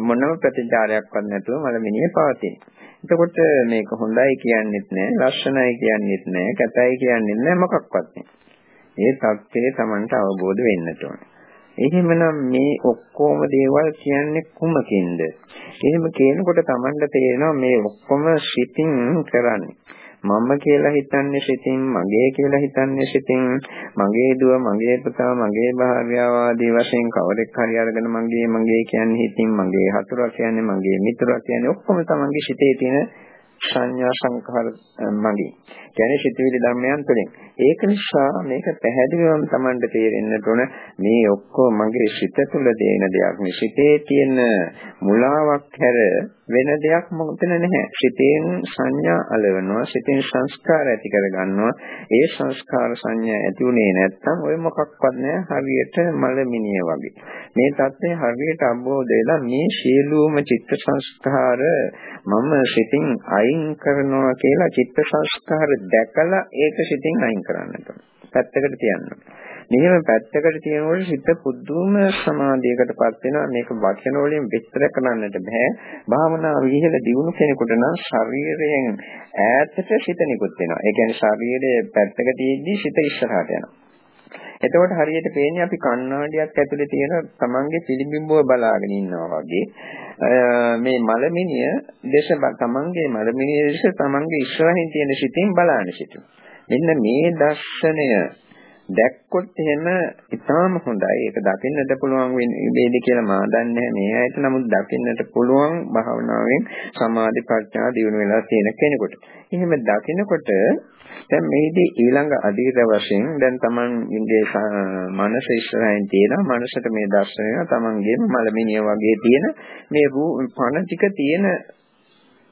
මොනම ප්‍රතිචාරයක්වත් නැතුව මලමිනිය පවතින. එතකොට මේක හොඳයි කියන්නෙත් නෑ ලස්සනයි කියන්නෙත් නෑ කැතයි කියන්නෙත් නෑ මොකක්වත් නෑ. ඒ தත්ත්වය Tamanට අවබෝධ වෙන්නට ඕනේ. එහෙමනම් මේ ඔක්කොම දේවල් කියන්නේ කුමකින්ද? එහෙම කියනකොට Tamanට තේරෙනවා මේ ඔක්කොම සිතින් කරන්නේ. මම කියලා හිතන්නේ සිතින්, මගේ කියලා හිතන්නේ සිතින්, මගේ දුව, මගේ පුතා, මගේ භාර්යාව ආදී වශයෙන් කවරෙක් හරි අරගෙන මගේ මගේ කියන්නේ හිතින්, මගේ හතුරා කියන්නේ, මගේ මිතුරා කියන්නේ ඔක්කොම Tamanගේ සිතේ තියෙන සංඥා සංඛාර මගින් කියන්නේ සිතුවිලි ධර්මයන් තුළින්. ඒක නිසා මේක පැහැදිලිවම Tamanට තේරෙන්නට ඕන මේ ඔක්කොම මගේ සිත තුළ දෙන දෙයක් මේ සිතේ තියෙන මුලාවක් හැර වෙන දෙයක් මොකද නැහැ. සිතෙන් සංඥා අලවනවා සිතෙන් සංස්කාර ඇති කර ගන්නවා ඒ සංස්කාර සංඥා ඇති උනේ නැත්තම් ඔය මොකක්වත් නැහැ. හරියට මලමිනිය වගේ. මේ தත්ත්වය හරියට අබෝධ වෙලා මේ සියලුම චිත්ත සංස්කාර මම සිතින් අයින් කරනවා කියලා චිත්ත සංස්කාර දැකලා ඒක සිතින් අයින් කරන්නට පැත්තකට තියන්න. මෙහෙම පැත්තකට තියනකොට සිත පුදුම සමාධියකටපත් වෙනවා. මේක වචන වලින් විස්තර කරන්නට බෑ. භාවනා විහෙල දියුණු කෙනෙකුට නම් ශරීරයෙන් ඈතට සිත නිකුත් වෙනවා. ඒ කියන්නේ ශරීරයේ පැත්තක තියෙද්දි සිත ඉස්සරහට යනවා. එතකොට හරියට පේන්නේ අපි කණ්ණාඩියක් ඇතුලේ තියෙන තමන්ගේ පිළිබිඹුව බලාගෙන ඉන්නවා වගේ. මේ මලමිනිය දේශ තමන්ගේ මලමිනිය දේශ තමන්ගේ ඉස්සරහින් තියෙන සිතින් බලාන සිටු. මෙන්න මේ දර්ශනය දැක්කොත් එහෙම ඉතාම හොඳයි. ඒක දකින්නට පුළුවන් වේද කියලා මා දන්නේ මේ ඇයිට නමුත් දකින්නට පුළුවන් භාවනාවෙන් සමාධි ප්‍රඥා දියුණු වෙලා තියෙන කෙනෙකුට. එහෙම දකිනකොට දැන් මේදී ඊළඟ අධීර වශයෙන් දැන් Taman ඉන්දේ මනස ඉස්සරහින් තියෙන මනසට මේ දර්ශනය Tamanගේම මලමිනිය වගේ තියෙන මේ පණ ටික තියෙන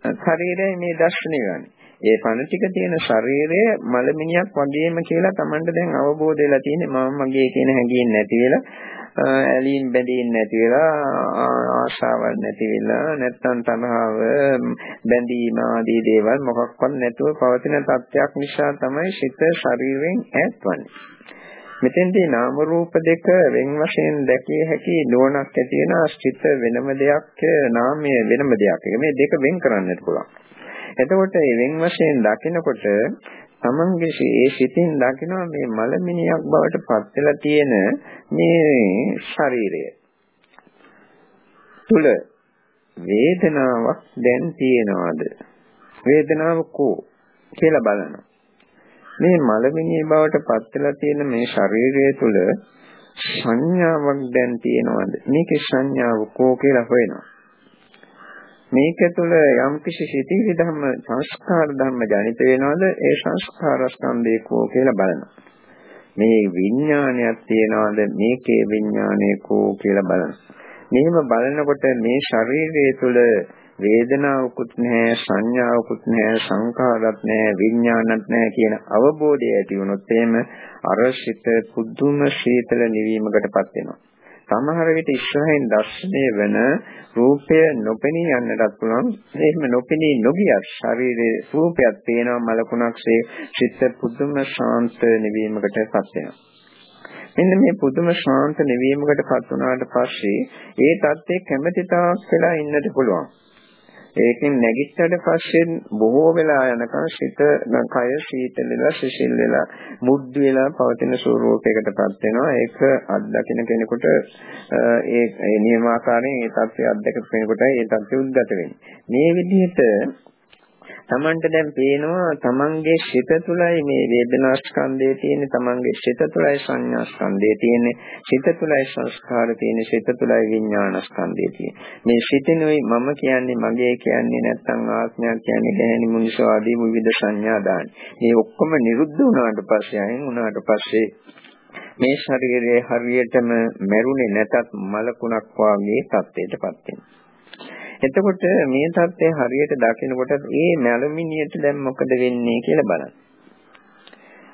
ශරීරය මේ දර්ශනය ගන්න. ඒ පණ ටික තියෙන ශරීරය මලමිනියක් වගේම කියලා Tamanට දැන් අවබෝධ වෙලා තියෙන්නේ මම මගේ කියන හැඟීම් නැති වෙලා ඇලීම් බැඳීම් නැති වෙලා ආශාවල් නැති වෙලා නැත්තම් තණ්හාව බැඳීම ආදී දේවල් මොකක්වත් නැතුව පවතින තත්ත්වයක් නිසා තමයි සිත ශරීරයෙන් ඈත්වන්නේ. මෙතෙන්දී නාම රූප දෙක වෙන් වශයෙන් දැකිය හැකි නුවණක් ඇති වෙන සිත වෙනම දෙයක් නාමය වෙනම දෙයක්. මේ දෙක වෙන් කරන්නට පුළුවන්. එතකොට මේ වෙන් වශයෙන් දකිනකොට තමන්ගේ ඒ සිතින් දකිනවා මේ මලමිනියක් බවට පත් වෙලා තියෙන මේ ශරීරය. තුල වේදනාවක් දැන් තියෙනවද? වේදනාව කෝ කියලා බලනවා. මේ මලමිනිය බවට පත් වෙලා තියෙන මේ ශරීරය තුල සංඥාවක් දැන් තියෙනවද? මේකේ සංඥාව කෝ කියලා හොයනවා. මේක තුළ යම් කිසි සිතිවිලි ධර්ම සංස්කාර ධර්ම ජනිත වෙනවද? ඒ සංස්කාර ස්කන්ධේ කෝ කියලා බලනවා. මේ විඥානයක් තියනවද? මේකේ විඥානයේ කෝ කියලා බලනවා. මෙහෙම බලනකොට මේ ශරීරය තුළ වේදනාවකුත් නැහැ සංඥාවකුත් නැහැ සංකාරات නැහැ විඥානත් නැහැ කියන අවබෝධය ඇති වුණොත් එහෙම අර සිත පුදුම ශීතල නිවීමකටපත් වෙනවා. සමහර විට ඉස්සරහින් දැස්නේ වෙන රූපය නොපෙනී යන්නටත් පුළුවන්. එහෙම නොපෙනී නොගියත් ශරීරයේ රූපයක් පේනවා මලකුණක්සේ චිත්ත පුදුම ශාන්ත නිවීමකට පත් වෙනවා. මෙන්න මේ පුදුම ශාන්ත නිවීමකට පත් වුණාට පස්සේ ඒ தත්ත්වයේ කැමැති තාක් වෙලා ඉන්නට පුළුවන්. ඒකෙන් නැගිට්ටට පස්සේ බොහෝ වෙලා යනකම් සිත කය සීතල වෙලා සිසිල් වෙලා මුඩ් වෙලා පවතින ස්වරූපයකටපත් වෙනවා. ඒක අත්දකින්න කෙනෙකුට ඒ නියමාකාරයෙන් ඒ தත්ත්වය අත්දක කෙනෙකුට ඒ தත්ත්වය උද්ගත වෙන්නේ. මේ විදිහට Tamanට දැන් පේනවා Tamanගේ සිත තුළයි මේ වේදනා ස්කන්ධය තියෙන්නේ Tamanගේ සිත තුළයි සංඥා ස්කන්ධය තියෙන්නේ සිත තුළයි සංස්කාර තියෙන්නේ සිත තුළයි විඥාන ස්කන්ධය තියෙන්නේ. මේ සිතෙනුයි මම කියන්නේ මගේ කියන්නේ නැත්නම් ආත්මයක් කියන්නේ ගැහෙනි මුනිසු ආදී විවිධ සංඥා දාන්නේ මේ ඔක්කොම නිරුද්ධ වුණාට පස්සේ අයින් වුණාට පස්සේ මේ ශරීරයේ හරියටම මැරුණේ නැතත් මලකුණක් වාගේ තත්ත්වයටපත් වෙනවා. එතකොට මේ தත්ත්වය හරියට දකිනකොට ඒ මැලමිනියට දැන් මොකද වෙන්නේ කියලා බලන්න.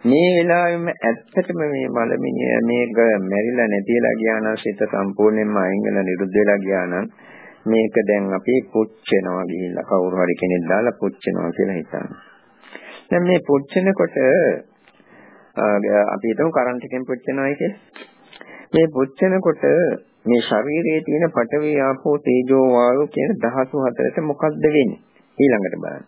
මේ වෙලාවෙම ඇත්තටම මේ මලමිනිය මේක මැරිලා නැතිලා ගියා නම් සිත සම්පූර්ණයෙන්ම අයින් වෙලා නිරුද්ධ වෙලා ගියා නම් මේක දැන් අපි පුච්චනවා ගිහිල්ලා කවුරු හරි කෙනෙක් දාලා පුච්චනවා කියලා හිතන්න. දැන් මේ පුච්චනකොට අපි හිතමු කරන්ට් එකෙන් පුච්චනවායි කියලා. මේ පුච්චනකොට මේ ශරීරයේ තියෙන පඨවි ආපෝ තේජෝ වායෝ කියන ධාතු හතරට මොකක්ද වෙන්නේ? ඊළඟට බලන්න.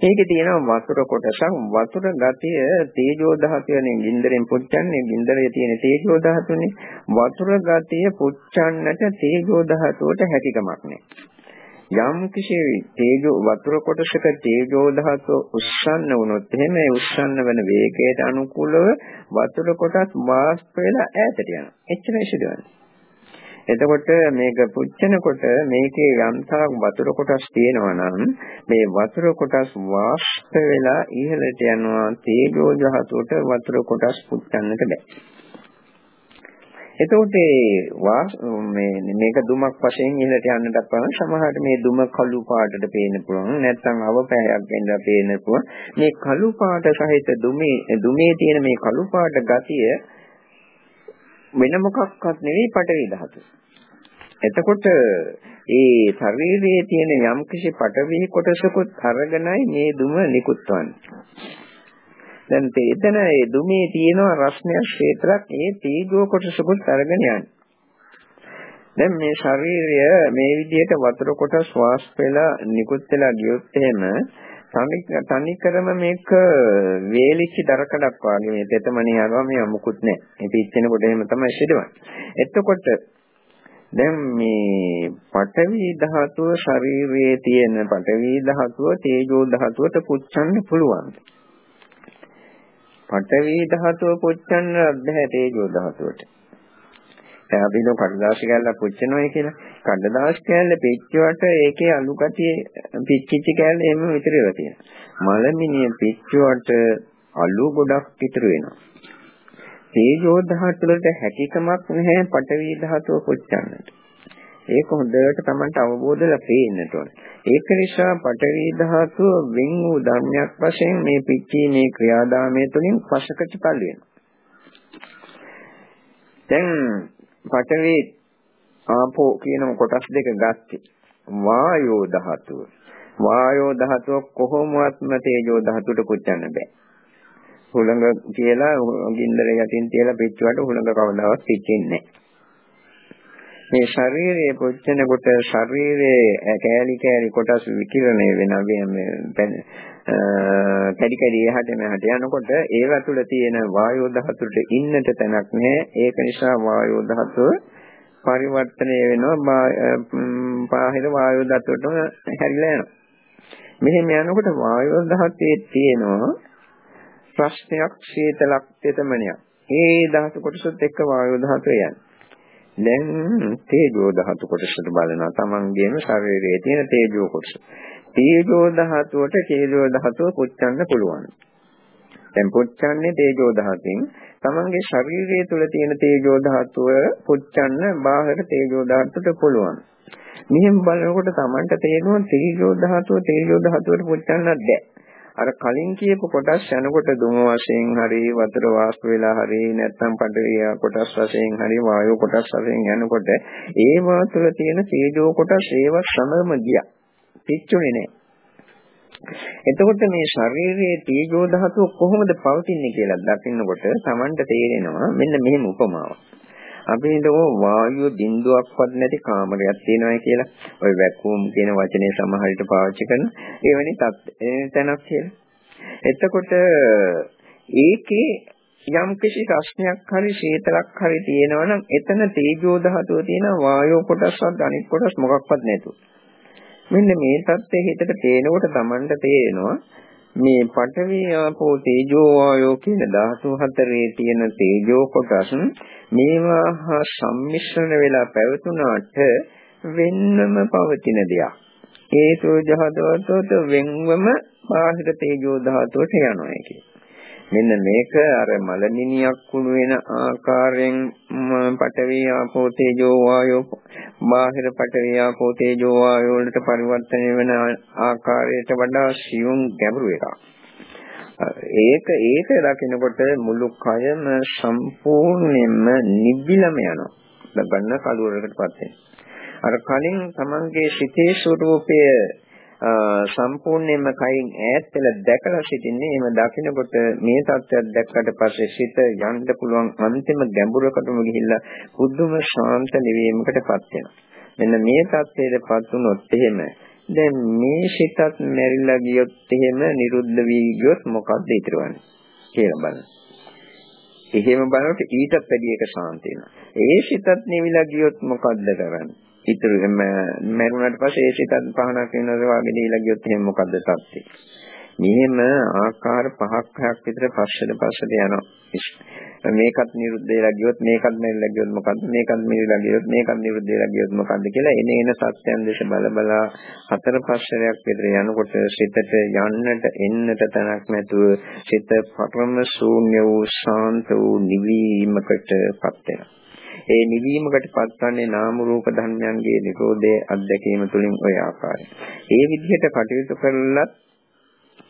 මේකේ තියෙනවා වතුර කොටසක් වතුර ගතිය තේජෝ ධාතුවනේ ගින්දරෙන් පුච්චන්නේ ගින්දරේ තියෙන තේජෝ ධාතුනේ වතුර ගතිය පුච්චන්නට තේජෝ ධාතුවට හැකියාවක් නැහැ යම් කිසි තේජෝ වතුර කොටසක තේජෝ ධාතුව උස්සන්න වුණොත් එහෙම ඒ උස්සන්න වෙන වේගයට අනුකූලව වතුර කොටස් වාෂ්ප වෙලා ඈතට යනවා. එච්චරයි සිදුවන්නේ එතකොට මේක පුච්චනකොට මේකේ යම්තාක් වතුර කොටස් තියෙනවා නම් මේ වතුර කොටස් වාෂ්ප වෙලා ඉහළට යනවා. තේජෝ ධාතුවට වතුර කොටස් පුච්චන්නට බෑ. එතකොට මේ මේක දුමක් වශයෙන් ඉහළට යන්නට පුළුවන් සමහරට මේ දුම කළු පාටට පේන්න පුළුවන් නැත්නම් අවපෑයක් වෙන්න පේන්න පුළුවන් මේ කළු පාට සහිත දුමේ දුමේ තියෙන මේ කළු පාට ගතිය වෙන මොකක්වත් නෙවෙයි පටවි ධාතුව. එතකොට ඒ ශරීරයේ තියෙන යම්කිසි පටවි කොටසකුත් අරගෙනයි මේ දුම නිකුත්වන්නේ. දැන් එතන ඒ දුමේ තියෙන රස්නයක් ක්ෂේත්‍රයක් ඒ තීජෝ කොටසකුත් අරගෙන යන්නේ. දැන් මේ ශරීරය මේ විදිහට වතුර කොටස් වාෂ්ප වෙලා නිකුත් වෙලා ගියොත් එහෙම තනි කරම මේක වේලිච්ච දරකඩක් වගේ මේ තෙතමනේ යනවා මේ මුකුත් නැහැ. මේ පිච්චෙනකොට එහෙම තමයි සිදුවන්නේ. එතකොට දැන් මේ පඨවි ධාතුව ශරීරයේ තියෙන පඨවි ධාතුව තේජෝ ධාතුවට පුච්චන්න පුළුවන්. පඨවි ධාතුව පුච්චන්න බැහැ තේජෝ ධාතුවට. දැන් අපි නෝ කඩදාසි කැල්ල පුච්චනවා කියලා. කඩදාසි කැල්ල පිච්චුවට ඒකේ අලු ගතිය පිච්චිච්ච කැල්ල එහෙම විතරේවා තියෙනවා. මලමිනිය පිච්චුවට අලු ගොඩක් ඉතුරු වෙනවා. තේජෝ ධාතුවලට හැකියාවක් නැහැ පඨවි ධාතුව පුච්චන්නට. ඒක හොඳට Tamanට අවබෝධලා පේන්නට ඕන. ඒක නිසා පඨවි ධාතුව වෙන් වූ ධර්මයක් වශයෙන් මේ පිච්චීමේ ක්‍රියාදාමය තුළින් පසකට පල් වෙනවා. දැන් පඨවි ආපෝ කියන කොටස් දෙක ගත්තේ වායෝ ධාතුව. වායෝ ධාතුව කොහොමවත්ම තේජෝ ධාතුවට පුච්චන්න බෑ. හුළඟ කියලා ගින්දර යටින් තියලා පිච්චුවට හුළඟ කවදාවත් පිච්චෙන්නේ මේ ශරීරයේ පුච්චන කොට ශරීරයේ කෑලි කෑලි කොටස් විකිරණය වෙන කැඩි කැඩි එහාට මෙහාට යනකොට ඒව තුළ තියෙන වායෝ ධාතුවට ඉන්නට තැනක් නැහැ ඒක නිසා වායෝ ධාතුව පරිවර්තනය වෙනවා බාහිර වායෝ ධාතුවටම හැරිලා යනවා මෙහෙම යනකොට වායෝ ධාතුවේ තියෙනවා ප්‍රශ්නයක් ශීතලක් තෙතමනයක්. ඒ ධාතු කොටසත් එක්ක වායෝ ධාතුව යන්නේ. දැන් තේජෝ ධාතු කොටසට බලනවා තමන්ගේම ශරීරයේ තියෙන තේජෝ කොටස. තේජෝ ධාතුවට තේජෝ ධාතුව පුච්චන්න පුළුවන්. දැන් පුච්චන්නේ තේජෝ ධාතුවෙන් තමන්ගේ ශරීරය තුළ තියෙන තේජෝ ධාතුව පුච්චන්න බාහිර තේජෝ ධාතුවට පුළුවන්. මෙහෙම බලනකොට තමන්ට තේරෙනවා තේජෝ ධාතුව තේජෝ ධාතුවට පුච්චන්නත් බැහැ. අර කලින් කියපු කොටස් යනකොට දුම වශයෙන් හරි වතුර වාෂ්ප වෙලා හරි නැත්නම් පඩවිය කොටස් වශයෙන් හරි වායු කොටස් වශයෙන් යනකොට ඒවා තුළ තියෙන තේජෝ කොටස් ඒව සමම ගියා. පිච්චුනේ නෑ. එතකොට මේ ශරීරයේ තේජෝ ධාතුව කොහොමද පවතින්නේ කියලා දකින්නකොට Tamanට තේරෙනවා මෙන්න මෙහෙම උපමාවක්. අපි හිතමු වායුව බිඳුවක්වත් නැති කාමරයක් තියෙනවා කියලා. ওই වැකුවම් කියන වචනේ සමහරට පාවිච්චි කරන ඒවැනි තැනක් කියලා. එතකොට ඒකේ යම් කිසි රස්නයක් හරි ශීතලක් හරි තියෙනවා නම් එතන තේජෝ ධාතුව තියෙන වායෝ කොටස්වත් අනිත් කොටස් මොකක්වත් නැතුව. මෙන්න මේ தත්ත්වයේ හිතට තේනකොට Tamanට තේරෙනවා මේ පඨවි ආපෝ තේජෝ වායෝ කියන ධාතු හතරේ තියෙන තේජෝ කොටස් මේවා හා සම්මිශ්‍රණ වෙලා පැවතුනාට වෙන්නම පවතින දෙයක්. ඒ සෝජහදවතට වෙන්වම බාහිර තේජෝ ධාතුවට යනවා කියන්නේ. මෙන්න මේක අර මලමිනියක් කුණු වෙන ආකාරයෙන් පඨවි ආපෝ තේජෝ වායෝ බාහිර පඨවි ආපෝ තේජෝ වායෝ වලට පරිවර්තනය වෙන ආකාරයට වඩා සියුම් ගැඹුරු එකක්. ඒක ඒක දකිනකොට මුළු කයම සම්පූර්ණයෙන්ම නිබ්බිලම යනවා. ලබන්න කලුවරකටපත් වෙනවා. අර කලින් තමන්ගේ සිතේ ස්වરૂපය සම්පූර්ණයෙන්ම කයින් ඈත් වෙලා දැකලා සිටින්නේ එහෙම දකිනකොට මේ தත්ත්වයක් දැක්කට පස්සේ සිත යන්න පුළුවන් අන්තිම ගැඹුරකටම ගිහිල්ලා බුදුම ශාන්ත නිවීමකටපත් වෙනවා. මෙන්න මේ தත්ත්වයටපත් වුණොත් එහෙම දැන් මේ සිතත් මැරිලා ගියොත් එහෙම නිරුද්ධ වී ගියොත් මොකද්ද ඉතුරුවන්නේ කියලා බලන්න. එහෙම බලනකොට ඊටත් වැඩි එක ශාන්ත වෙනවා. ඒ සිතත් නිවිලා ගියොත් මොකද්ද කරන්නේ? ඉතුරු මරුණාට පස්සේ ඒ සිතත් පහනක් වෙනවා වගේ දීලා ගියොත් එහෙනම් මොකද්ද තත්ත්වය? මෙහෙම ආකාර පහක් හයක් විතර පස්සට පස්සට යනවා. මේකත් නිරුද්ධ වෙලා ගියොත් මේකත් නිරුද්ධ ගියොත් මොකද්ද? මේකත් නිරුද්ධ ගියොත් මේකත් නිරුද්ධ වෙලා ගියොත් මොකද්ද කියලා එන එන සත්‍යයන් දේශ බල බලා හතර පස්සරයක් විතර යනකොට සිතට යන්නට එන්නට තැනක් නැතුව සිත පරම ශූන්‍ය වූ ශාන්ත වූ නිවීමකටපත් වෙනවා. ඒ නිවීමකට පත්වන්නේ නාම රූප ධර්මයන්ගේ නිරෝධය අත්දැකීම තුළින් ඔය ආකාරයෙන්. ඒ විදිහට කටයුතු කරලත්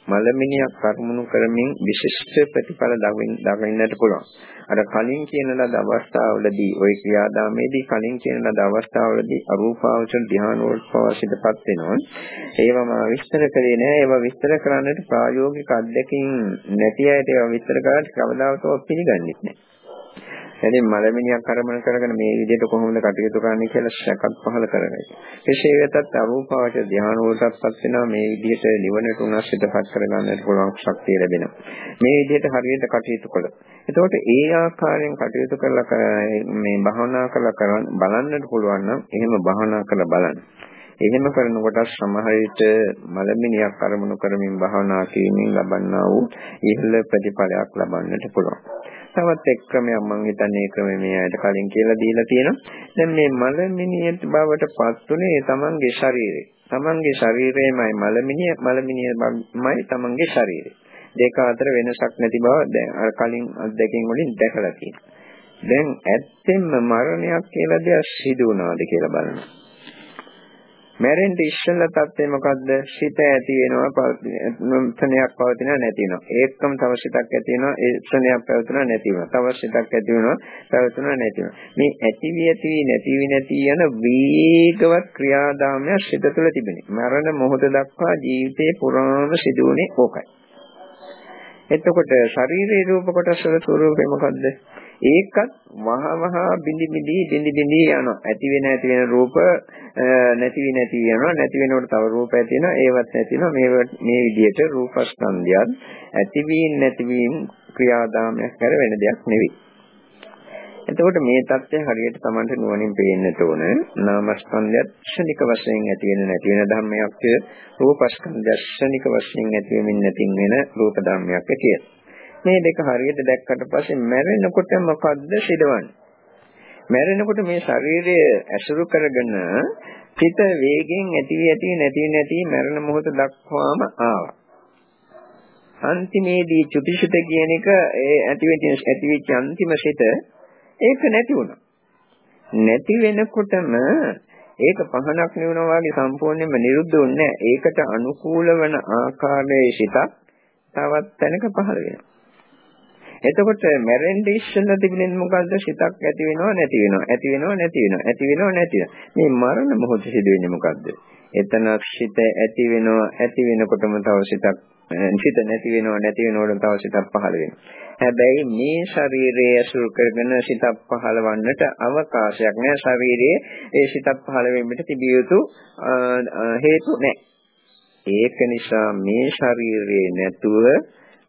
මලමිනියක් කර්මණු කරමින් විශිෂ්ට ප්‍රතිඵල දකින්නට පුළුවන්. අර කලින් කියන ලද අවස්ථාවලදී ওই ක්‍රියාදාමයේදී කලින් කියන ලද අවස්ථාවලදී අරූපාවචන ධ්‍යාන වලට පවසිටපත් වෙනවා. ඒවම විස්තර කරේ නෑ. ඒව විස්තර කරන්නට ප්‍රායෝගික අධ්‍යක්ෂින් නැති අයට ඒව විස්තර කරලා කවදාවත් පිළිගන්නේ නැහැ. එදින් මලමිනියක් කරමන කරගෙන මේ විදිහට කොහොමද කටයුතු කරන්නේ කියලා ශකත් පහල කරගන්න. එසේ වෙතත් අරූපාවච ධ්‍යාන වලටත්පත් වෙනවා මේ විදිහට නිවනට උනස්සිතපත් කරගන්නට පුළුවන් ශක්තිය ලැබෙනවා. මේ විදිහට හරියට කටයුතු කළොත්. එතකොට ඒ ආකාරයෙන් කටයුතු කරලා මේ භවනා කරලා බලන්නට පුළුවන් නම් එහෙම භවනා කරලා බලන්න. එහෙම කරනකොට සමහර විට මලමිනියක් අරමුණු කරමින් භවනා කිරීමෙන් ලබන්නා වූ ඉහළ ප්‍රතිඵලයක් ලබන්නට පුළුවන්. තවත් එක් ක්‍රමයක් මම හිතන්නේ ඒ ක්‍රමය මේ ඇයිට කලින් කියලා දීලා තියෙනවා. දැන් මේ මලමිනියට බවට පත්ුනේ තමන්ගේ ශරීරය. තමන්ගේ ශරීරයමයි මලමිනිය මලමිනියමයි තමන්ගේ ශරීරය. දෙක අතර වෙනසක් නැති බව දැන් අර කලින් අත්දැකීම් වලින් දැකලා තියෙනවා. දැන් ඇත්තෙන්ම මරණයක් කියලා දෙයක් සිදු වුණාද කියලා බලනවා. මැරෙන්න ඉස්සෙල්ලා තත්ත්වය මොකද්ද? සිත ඇති වෙනවා ක්ෂණයක් පවතින නැති වෙනවා. ඒකම තව සිතක් ඇති වෙනවා ඒ ක්ෂණයක් පැවතුන නැති වෙනවා. තව සිතක් ඇති වෙනවා පැවතුන නැති වෙනවා. මේ ඇති වී ඇති වී නැති වී නැති යන වේගවත් ක්‍රියාදාමයක් සිත තුළ තිබෙනවා. මරණ මොහොත දක්වා ජීවිතේ පුරාම සිදුවන්නේ ඕකයි. එතකොට ශරීරයේ රූප කොටස් වල ස්වરૂපය මොකද්ද? ඒකත් වහ වහ බිඳි බිඳි බිඳි බිඳි යනවා. ඇති වෙන ඇති වෙන රූප නැති වෙ නැති යනවා. නැති වෙනකොට තව රූප ඇති වෙනවා. ඒවත් නැති වෙනවා. මේ මේ විදිහට රූපස්කන්ධයත් ඇතිවීම නැතිවීම ක්‍රියාදාමයක් කර වෙන දෙයක් නෙවෙයි. එතකොට මේ தත්ත්වය හරියට Tamanට නුවණින් පේන්නට ඕන. නාමස්කන්ධයත් ක්ෂණික වශයෙන් ඇති වෙන නැති වෙන ධර්මයක් රූපස්කන්ධය ක්ෂණික වශයෙන් ඇති වෙමින් නැතිව වෙන රූප ධර්මයක් කියලා. මේ දෙක හරියට දැක්කට පස්සේ මැරෙනකොට මොකද්ද සිදුවන්නේ? මැරෙනකොට මේ ශරීරය ඇසුරු කරගෙන පිට වේගෙන් ඇති ඇති නැති නැති මරණ මොහොත දක්වාම ආවා. අන්තිමේදී චුතිසිත කියන එක ඒ ඇති වෙච්ච ඇති වෙච්ච අන්තිම සිත ඒක නැති වුණා. නැති වෙනකොටම ඒක පහනක් නෙවනවා වගේ සම්පූර්ණයෙන්ම නිරුද්ධ වුණේ ඒකට අනුකූල වන ආකාරයේ සිතක් තවත් තැනක පහළ වෙනවා. එතකොට මැරෙන්න ඉස්සෙල්ලා තිබුණේ මොකද්ද? සිතක් ඇති වෙනව නැති වෙනව. ඇති වෙනව නැති වෙනව. ඇති වෙනව නැති වෙනව. මේ මරණ මොහොත සිදුවෙන්නේ මොකද්ද? එතන සිත ඇති වෙනව ඇති වෙනකොටම තව සිතක් සිත නැති වෙනව නැති වෙනකොට තව සිතක් පහළ වෙනවා. හැබැයි මේ ශරීරයේ ඇසුරු කරගෙන සිතක් පහළවන්නට අවකාශයක් නැහැ. ශරීරයේ ඒ සිතක් පහළ වෙන්නට තිබිය යුතු හේතු නැහැ. ඒක නිසා මේ ශරීරයේ නැතුව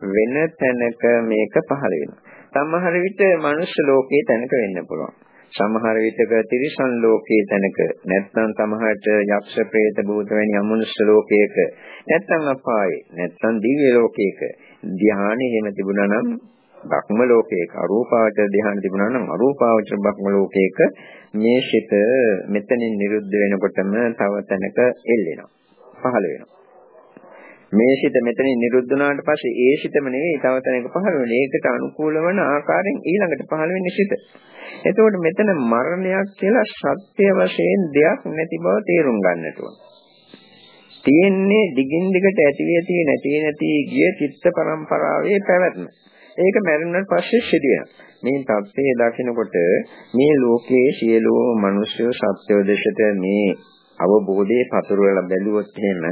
වෙන තැනක මේක පහළ වෙනවා. සමහර විට මනුෂ්‍ය ලෝකයේ තැනක වෙන්න පුළුවන්. සමහර විටක තිරිසන් ලෝකයේ තැනක නැත්නම් සමහරට යක්ෂ ප්‍රේත භූත වැනි අමනුෂ්‍ය ලෝකයක නැත්නම් අපායේ නැත්නම් දිව්‍ය ලෝකයක ධ්‍යානෙ එහෙම තිබුණා නම් භක්ම ලෝකයක අරූපාවචර ධ්‍යාන තිබුණා නම් අරූපාවචර භක්ම ලෝකයක මේ ශිත මෙතනින් නිරුද්ධ වෙනකොටම තව තැනක එල්ලෙනවා පහළ වෙනවා මේ සිත මෙතනින් නිරුද්ධ වුණාට පස්සේ ඒ සිතම නෙවෙයි තව තැනක පහළ වෙන්නේ. ඒකට අනුකූල වන ආකාරයෙන් ඊළඟට පහළ වෙන්නේ සිත. එතකොට මෙතන මරණයක් කියලා සත්‍ය වශයෙන් දෙයක් නැති බව තේරුම් ගන්නට ඕන. තියෙන්නේ දිගින් දිගට ඇති වෙති නැති නැති ගිය චිත්ත පරම්පරාවේ පැවැත්ම. ඒක මැරුණාට පස්සේ සිදුවෙනවා. මේ தත්ත්වයේ දකිනකොට මේ ලෝකයේ සියලුම මිනිස්සු සත්‍යෝ දෙශට මේ අවබෝධයේ පතුරවලා බැලුවොත් එහෙම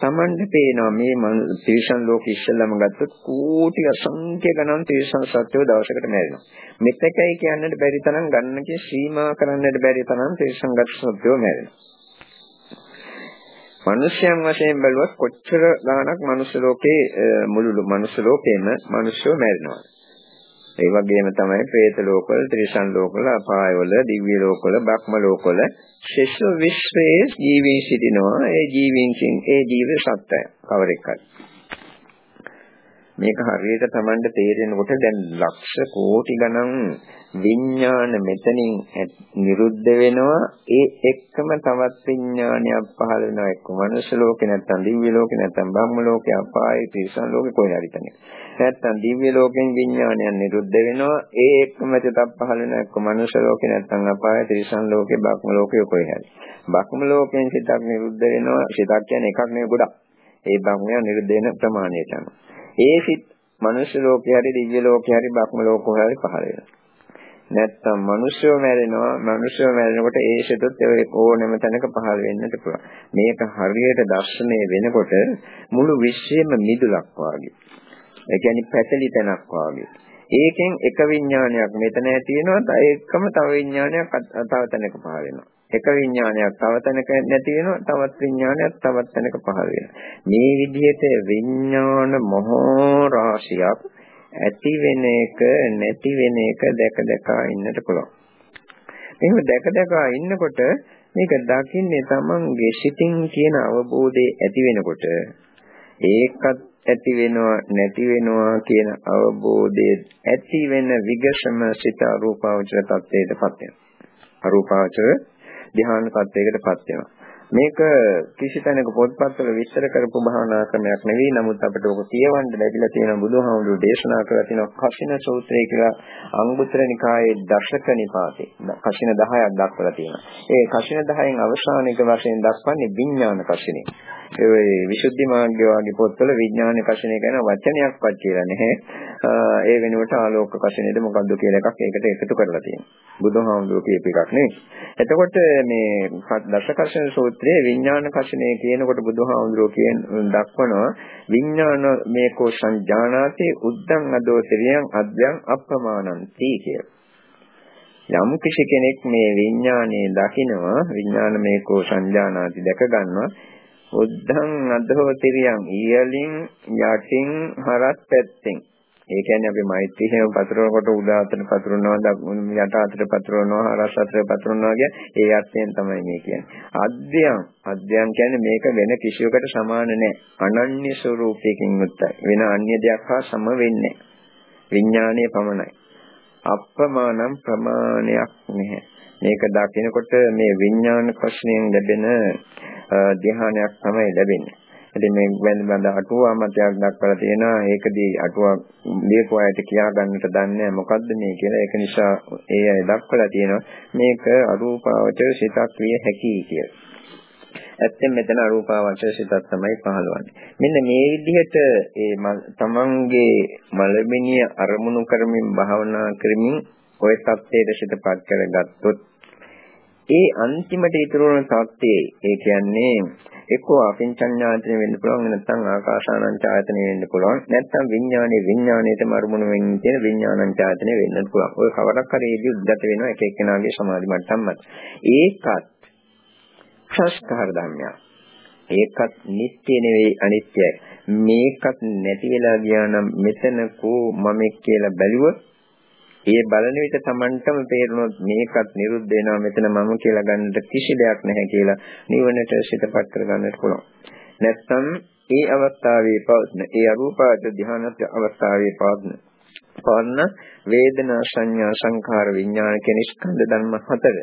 Tamande පේනවා මේ තිරිසන් ලෝකෙ ඉස්සෙල්ලාම ගත්තොත් කෝටි අසංඛ්‍ය ගණන් තිරිසන් සත්වෝ දවසකට මැරෙනවා. මෙතකයි කියන්නට බැරි තරම් ගණනකින් සීමා කරන්නට බැරි තරම් තිරිසන් ගත සත්වෝ මැරෙනවා. මිනිස්යන් වශයෙන් බැලුවත් කොච්චර ගාණක් මනුස්ස ලෝකේ මුළු මනුස්ස ලෝකෙම මිනිස්සු මැරෙනවා. ඒ වගේම තමයි പ്രേත ලෝකවල, ත්‍රිසන් ලෝකවල, අපායවල, දිව්‍ය ලෝකවල, බ්‍රහ්ම ලෝකවල ශේෂ විශ්වයේ ජීවීන් සිටිනවා. ඒ ජීවීන්කින් ඒ ජීව සත්‍යය කවරෙක්වත්. මේක හරියට Tamanට තේරෙනකොට දැන් ලක්ෂ කෝටි ගණන් විඥාන මෙතනින් නිරුද්ධ වෙනවා. ඒ එක්කම තවත් විඥානයක් පහළ වෙනවා. එක්ක මනුෂ්‍ය ලෝකේ නැත්තම් දිව්‍ය ලෝකේ නැත්තම් බ්‍රහ්ම ලෝකේ අපායේ තිරිසන් ලෝකේ කොහේ හරි තැනක. නැත්තම් දිව්‍ය ලෝකෙන් විඥානයක් නිරුද්ධ වෙනවා. ඒ එක්කම චිතක් පහළ වෙනවා. එක්ක මනුෂ්‍ය ලෝකේ නැත්තම් අපායේ තිරිසන් ලෝකේ බ්‍රහ්ම ලෝකේ කොහේ හරි. බ්‍රහ්ම ලෝකෙන් චිතක් නිරුද්ධ වෙනවා. චිතක් කියන්නේ එකක් නෙවෙයි ගොඩක්. ඒ බ්‍රහ්මය නිරුද්ධ වෙන ප්‍රමාණයට අනුව. ඒ සිත් මනුෂ්‍ය ලෝකේ හරි දිව්‍ය ලෝකේ හරි බ්‍රහ්ම ලෝකේ හරි පහළ වෙනවා. නැත්තම් මිනිස්සුව මැරෙනවා මිනිස්සුව මැරෙනකොට ඒ ශෙතොත් ඕනෙම තැනක පහළ වෙන්නට පුළුවන්. මේක හරියට දර්ශනය වෙනකොට මුළු විශ්වයම මිදුලක් වාගේ. ඒ කියන්නේ පැතලි තැනක් වාගේ. ඒකෙන් එක විඥානයක් මෙතන ඇති වෙනවා ඒකම තව විඥානයක් තව තැනක පහළ වෙනවා. එක විඥානයක් තව තැනක නැති වෙනවා තවත් විඥානයක් තවත් තැනක පහළ වෙනවා මේ විදිහට විඥාන මොහෝ රාශියක් ඇති වෙන එක නැති වෙන එක දැක දැක ඉන්නට පුළුවන්. එහෙම දැක දැක ඉන්නකොට මේක දකින්නේ තමන්ගේ සිතින් කියන අවබෝධය ඇති වෙනකොට ඒකත් ඇති වෙනවා නැති වෙනවා කියන අවබෝධය ඇති වෙන විගසම සිත අරූපාවචර තත්ත්වයටපත් වෙනවා. අරූපාවචර ධ්‍යාන තත්ත්වයකටපත් වෙනවා. මේක කිසි තැනක පොත්පත්වල විස්තර කරපු භාවනා ක්‍රමයක් නෙවෙයි. නමුත් අපිට ඔක කියවන්න ලැබිලා තියෙන බුදුහාමුදුරු දේශනා කරලා තියෙන කසින සූත්‍රය කියලා අංගුත්තර නිකායේ දශක නිපාතේ කසින 10ක් දක්වලා තියෙනවා. ඒ කසින 10න් අවසාන එක වශයෙන් දක්වන්නේ විඥාන කසිනේ. ඒ විසුද්ධි මාර්ගය වගේ පොත්වල විඥාන කසිනේ ගැන වචනයක්වත් කියලා නැහැ. ඒ වෙනුවට ආලෝක කසිනේද මොකද්ද කියලා එකක් ඒකට එකතු කරලා තියෙනවා. බුදුහාමුදුරු කියපු එකක් නෙවෙයි. එතකොට මේ දශකර්ෂණ සූත්‍රයේ විඥාන කසිනේ කියනකොට බුදුහාමුදුරු කියන දක්වනවා විඥාන මේකෝ සංජානාති උද්දං අදෝ තිරියං අද්යං අප්‍රමාණන්ති කියලා. යම් කිසි කෙනෙක් මේ විඥානයේ දකිනවා විඥාන මේකෝ සංජානාති දැක ගන්නවා උද්ධං අදෝ තිරියං ඉයලින් යටින් හරස් පැත්තෙන් ඒ කියන්නේ අපි මෛත්‍රී හේම පතරනකොට උදා අතට පතරනවා යට අතට පතරනවා හරස් අතට පතරනවා කිය ඒ අර්ථයෙන් තමයි මේ කියන්නේ. අධ්‍යයන් අධ්‍යයන් කියන්නේ මේක වෙන කිසියකට සමාන නැහැ. අනන්‍ය ස්වરૂපයකින් යුක්තයි. වෙන අන්‍ය දෙයක් හා සම වෙන්නේ විඥානයේ පමණයි. අප්‍රමාණම් ප්‍රමාණයක් නැහැ. මේක දකිනකොට මේ විඥාන ප්‍රශ්නයෙන් ලැබෙන ධ්‍යානයක් තමයි ලැබෙන්නේ. ඉතින් මේ වෙන බඳ අටුවා මතයක් දක්වලා තියෙනවා. ඒකදී අටුවා ලියපු අයට කියා ගන්නට දන්නේ මොකද්ද මේ කියලා. ඒක නිසා ඒ අය දක්වලා තියෙනවා මේක අරූපාවචර සිතක් විය හැකියි කියලා. ඇත්තෙන් මෙතන අරූපාවචර සිතක් තමයි පහළවන්නේ. මෙන්න මේ විදිහට ඒ තමන්ගේ මලමිනිය අරමුණු කරමින් භාවනා කරමින් ওই தත්ත්වයට සිතපත් කරගත්තොත් ඒ අන්තිමට ඉතුරු වෙන தත්ත්වයේ ඒ කියන්නේ එක්කෝ අපින්චඤ්ඤායතන වෙන්න පුළුවන් නැත්නම් ආකාසානංචායතන වෙන්න පුළුවන්. නැත්නම් විඥානේ විඥානේට මරුමුණු වෙන්න තියෙන විඥානංචායතන වෙන්න පුළුවන්. ඔය කවරක් හරි ඉදිරියට වෙනවා එක එක්කෙනාගේ සමාධි මට්ටම්මත්. ඒකත් සංස්කාර ධර්මයක්. ඒකත් නිට්ටය නෙවෙයි අනිත්‍යයි. මේකත් නැති වෙලා ගියා නම් මෙතන කෝ මමෙක් කියලා බැලුවොත් ඒ බලන විට Tamanටම තේරුණොත් මේකත් නිරුද්ධ වෙනවා මෙතන මම කියලා ගන්නට කිසි දෙයක් නැහැ කියලා නිවනට සිතපත් කරගන්නට පුළුවන්. නැත්නම් ඒ අවස්ථාවේ පවත්න ඒ අරූපාවච ධ්‍යානත් අවස්ථාවේ පවත්න පවන්න වේදනා සංඥා සංඛාර විඥාන කියන ස්කන්ධ ධර්ම හතර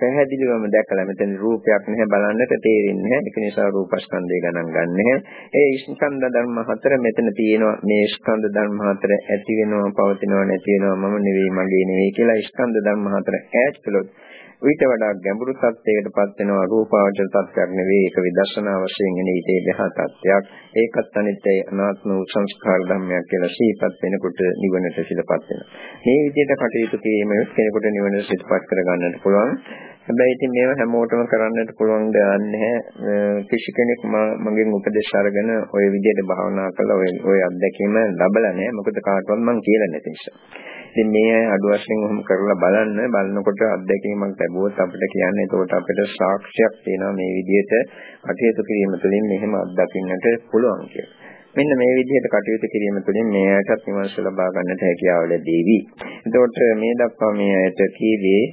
පැහැදිලිවම දැකලා මෙතන රූපයක් නැහැ බලන්නට තේරෙන්නේ නැහැ. ඒක නිසා රූපස්කන්ධය ගණන් ගන්න නැහැ. ඒ ස්කන්ධ ධර්ම හතර මෙතන තියෙනවා. මේ ස්කන්ධ ධර්ම හතර ඇති වෙනවා, පවතිනවා, නැති වෙනවා, මම නෙවෙයි, මගේ නෙවෙයි කියලා ස්කන්ධ ධර්ම හතර ඈත් කළොත් ඊට වඩා ගැඹුරු තත්ත්වයකටපත් වෙනවා. රූපාවචර තත්ත්වයක් නෙවෙයි. ඒක විදර්ශනා වශයෙන් එන ඊටේ දහ තත්ත්වයක්. ඒකත් අනිත්‍යයි අනාත්ම වූ සංස්කාර ධර්මයක් කියලා සීපත් වෙනකොට නිවනට සිතපත් වෙනවා. මේ විදිහට කටයුතු කිරීම කෙනෙකුට නිවනට සිතපත් කරගන්නට පුළුවන්. හැබැයි ඉතින් මේව හැමෝටම කරන්නට පුළුවන් දෙයක් නැහැ කිසි කෙනෙක් මගෙන් උපදෙස් අරගෙන ওই විදිහට භාවනා කළා ඔය ඔය අත්දැකීම ලැබලා නැහැ මොකද කාටවත් මම කියලා නැති නිසා ඉතින් මේ අඩු වශයෙන් ඔහොම කරලා බලන්න බලනකොට අත්දැකීමක් ලැබුවොත් අපිට කියන්නේ එතකොට අපිට සාක්ෂියක් තියෙනවා මේ විදිහට කටයුතු කිරීම තුළින් මෙහෙම අත්දකින්නට පුළුවන් කියලා. මෙන්න මේ විදිහට කටයුතු කිරීම තුළින් මේ ඇයටත් නිවන්ස ලබා ගන්නට හැකියාව ලැබේවි. එතකොට මේ දක්වා මේ ඇයට කීවේ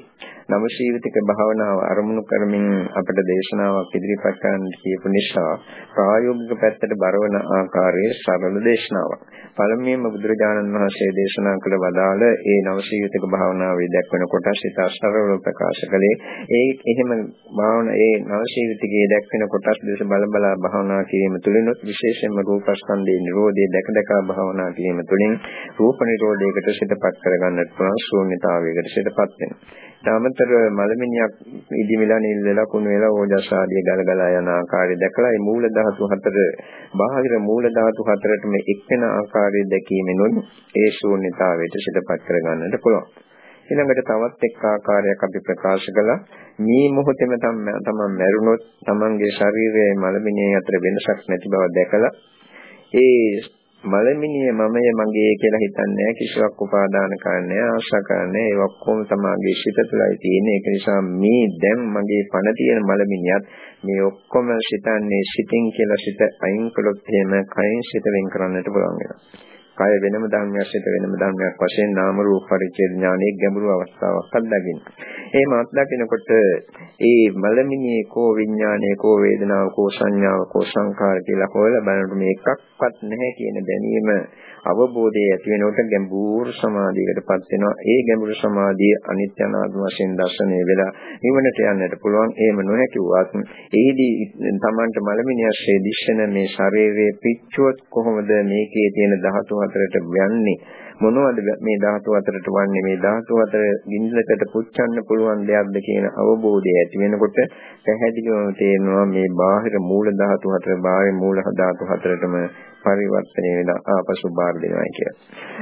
නව ශීවිතික භාවනාව අරමුණු කරමින් අපට දේශනාවක් ඉදිරිපත් කරන්න කියපු නිසා ප්‍රායෝගික පැත්තට බරවන ආකාරයේ සරල දේශනාවක්. පළමුවෙන්ම බුදුරජාණන් වහන්සේ දේශනා කළ වදාළ ඒ නව ශීවිතික භාවනාවේ දක්වන කොටස් ඉතා සරලව ප්‍රකාශ කළේ ඒ එහෙම භාවනා ඒ නව ශීවිතිකයේ දක්වන කොටස් දෙස බල බලා භාවනා කිරීම තුළින් විශේෂයෙන්ම රූපස්කන්ධයේ නිරෝධය දැක දැක භාවනා කිරීම තුළින් රූප නිරෝධයකට සිතපත් කරගන්නට පුළුවන් ශූන්‍යතාවයකට සිතපත් වෙනවා. තාමතර මලමිණියක් ඉදිමිලා නිල් වෙලා කුණු වෙලා ඕජස් ආදී ගලගලා යන ආකාරය දැකලා මේ මූල ධාතු හතර බාහිර මූල ධාතු හතරටම එක්වෙන ආකාරය දැකීමෙනුත් ඒ ශූන්‍යතාවයට සිතපත් කරගන්නට පුළුවන්. ඊළඟට තවත් එක් ආකාරයක් අපි ප්‍රකාශ කළා මේ මොහොතේම තමන් මැරුණොත් තමන්ගේ ශරීරයේ මලමිණියේ අතර වෙනසක් නැති බව දැකලා ඒ මලමිනිය මමය මගේ කියලා හිතන්නේ කිසිවක් උපාදාන කරන්නේ ආශා කරන්නේ ඒ ඔක්කොම තමගේ සිත තුළයි තියෙන්නේ. ඒක නිසා මේ දැන් මගේ පණ තියෙන මලමිනියත් මේ ඔක්කොම සිතන්නේ සිතින් කියලා සිත අයින් කළොත් එහෙම කයින් සිත වෙන් කරන්නට පුළුවන් වෙනවා. කය වෙනම ධර්මයක් සිත වෙනම ධර්මයක් වශයෙන් නාම රූප පරිච්ඡේද ඥානයේ ගැඹුරු අවස්ථාවක් අත්දකින්න. එහෙම අත්දකිනකොට ඒ මලමිනියේ කෝ විඥානයේ කෝ වේදනාව කෝ සංඥාව කෝ සංකාර කියලා හොයලා බලනකොට මේ එකක්වත් නැහැ කියන දැනීම අවබෝධය ඇති වෙනකොට ගැඹුරු සමාධියකටපත් වෙනවා. ඒ ගැඹුරු සමාධිය අනිත්‍ය අනාත්ම වශයෙන් දැర్శණය වෙලා නිවනට යන්නට පුළුවන්. එහෙම නොහැකි වුවත් එහිදී Tamanට මලමිනියස්සේ දිශන මේ ශරීරයේ පිච්චුවත් කොහොමද මේකේ තියෙන ධාතු හතරට යන්නේ මොනවද මේ ධාතු අතරට වන්නේ මේ ධාතු අතර ගින්නකට පුච්චන්න පුළුවන් දෙයක්ද කියන අවබෝධය ඇති වෙනකොට පැහැදිලිවම තේරෙනවා මේ බාහිර මූල ධාතු අතර බාහිර මූල ධාතු අතරටම පරිවර්තනය වෙලා ආපසු බාර දෙනවා කියලා.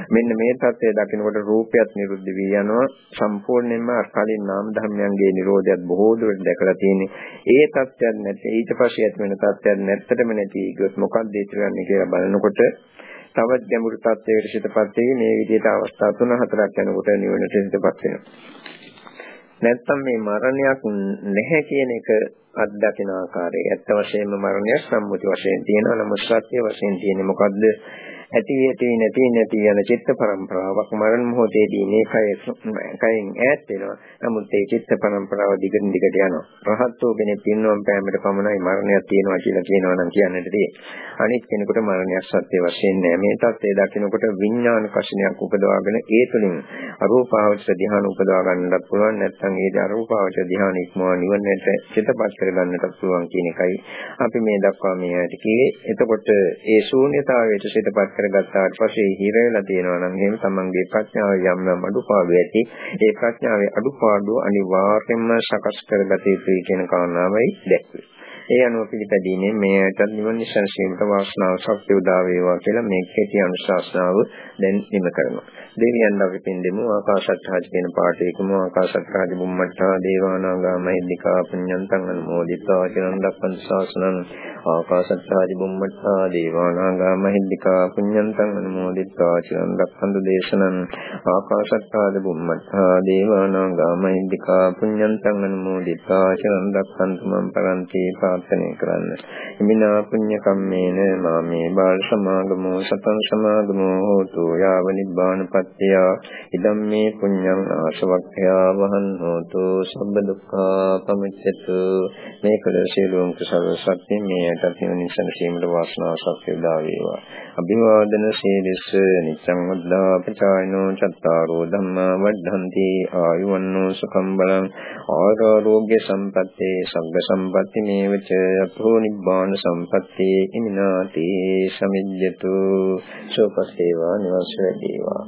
මෙන්න මේ தත්ත්වය දකිනකොට රූපයත් නිරුද්ධ වී යනවා සම්පූර්ණයෙන්ම අර කලින් නාම ධර්මයන්ගේ නිරෝධයත් බොහෝ දුරට දැකලා තියෙන්නේ. ඒ தත්ත්වයක් නැත්නම් ඊට පස්සේ ඇති වෙන தත්ත්වයක් නැත්තටම නැති ගියොත් මොකක්ද ඒ කියන්නේ කියලා බලනකොට තවත් ගැඹුරු තත්ත්වයකට සිතපත් වෙවි මේ විදිහට අවස්ථා තුන හතරක් යනකොට නිවනට සිතපත් වෙනවා. නැත්තම් මේ මරණයක් නැහැ කියන එක අත්දකින ආකාරය. ඇත්ත වශයෙන්ම මරණයක් සම්මුති වශයෙන් තියෙනවා. නමුත් සත්‍ය වශයෙන් තියෙන්නේ මොකද්ද? ඇති ඇති නැති නැති යන චිත්ත පරම්පරාවක් මරණ මොහොතේදී මේ කය කයෙන් ඈත් වෙනවා. නමුත් ඒ චිත්ත පරම්පරාව දිගින් දිගට යනවා. රහත්ෝ කෙනෙක් පින්නම් පෑමට පමණයි මරණයක් තියෙනවා කියලා කියනවා නම් කියන්නට තියෙන්නේ. අනිත් කෙනෙකුට මරණයක් සත්‍ය වශයෙන් නෑ. මේ தත්ත්වය දකිනකොට විඥාන කෂණයක් උපදවාගෙන ඒ තුළින් අරූපාවචර ධ්‍යාන උපදවා ගන්නත් පුළුවන්. නැත්නම් ඒ අරූපාවචර ධ්‍යාන ඉක්මවා නිවනට චිතපත් කර ගන්නත් පුළුවන් කියන එකයි අපි මේ දක්වා මේ ඇයිට කියේ. එතකොට ඒ ශූන්‍යතාවයට චිතපත් කරගත්තාට පස්සේ හිර වෙලා තියෙනවා නම් එහෙම තමන්ගේ ප්‍රඥාව යම් යම් අඩුපාඩු ඇති. ඒ ප්‍රඥාවේ අඩුපාඩු අනිවාර්යයෙන්ම සකස් කරගත යුතුයි කියන කාරණාවයි දැක්වේ. ඒ අනුව පිළිපැදීමෙන් මෙයට නිවන් සංසීමට වාසනාව ශක්තිය උදා වේවා කියලා මේ කෙටි අනුශාසනාව දැන් නිම කරනවා. දෙවියන් අපි පින් දෙමු ආකාශත්හාජ කියන පාඨයකම ආකාශත්හාජ බුම්මට්ටා දේවානාගා මහින්దికා පුඤ්ඤන්තං අනුමෝදිතා චිරන් දක්වන් ශාසනං ආකාශත්හාජ බුම්මට්ටා දේවානාගා මහින්దికා පුඤ්ඤන්තං අනුමෝදිතා චිරන් දක්වන් දේශනං ආකාශත්හාජ බුම්මට්ටා දේවානාගා මහින්దికා පුඤ්ඤන්තං අනුමෝදිතා චිරන් දක්වන් තුමන් පරන්ති පා ප්‍රාර්ථනා කරන්න. ඉමිනා පුඤ්ඤ කම්මේන මාමේ බාල සමාගමෝ සතං සමාගමෝ හෝතු යාව නිබ්බානපත්ත්‍ය ඉදම් මේ පුඤ්ඤං ආශවක්ඛයා වහන් හෝතු සබ්බ දුක්ඛා පමිච්ඡතු මේ කළ සියලුම කුසල සත්‍ය මේට තිනිසන සීමල වාසනාව සත්‍ය දා වේවා. අභිවාදන සීලස නිච්ඡං වද්දා පචායනෝ චත්තාරෝ ධම්මා වද්ධන්ති ආයුවන්නෝ සුඛම් බලං ආරෝග්‍ය සම්පත්තේ සග්ග සම්පatti මේවච යතෝ නිබ්බාන සම්පත්තේ ඉමිනාති සමිජ්ජතු සෝපසේවා නිවස් වේවා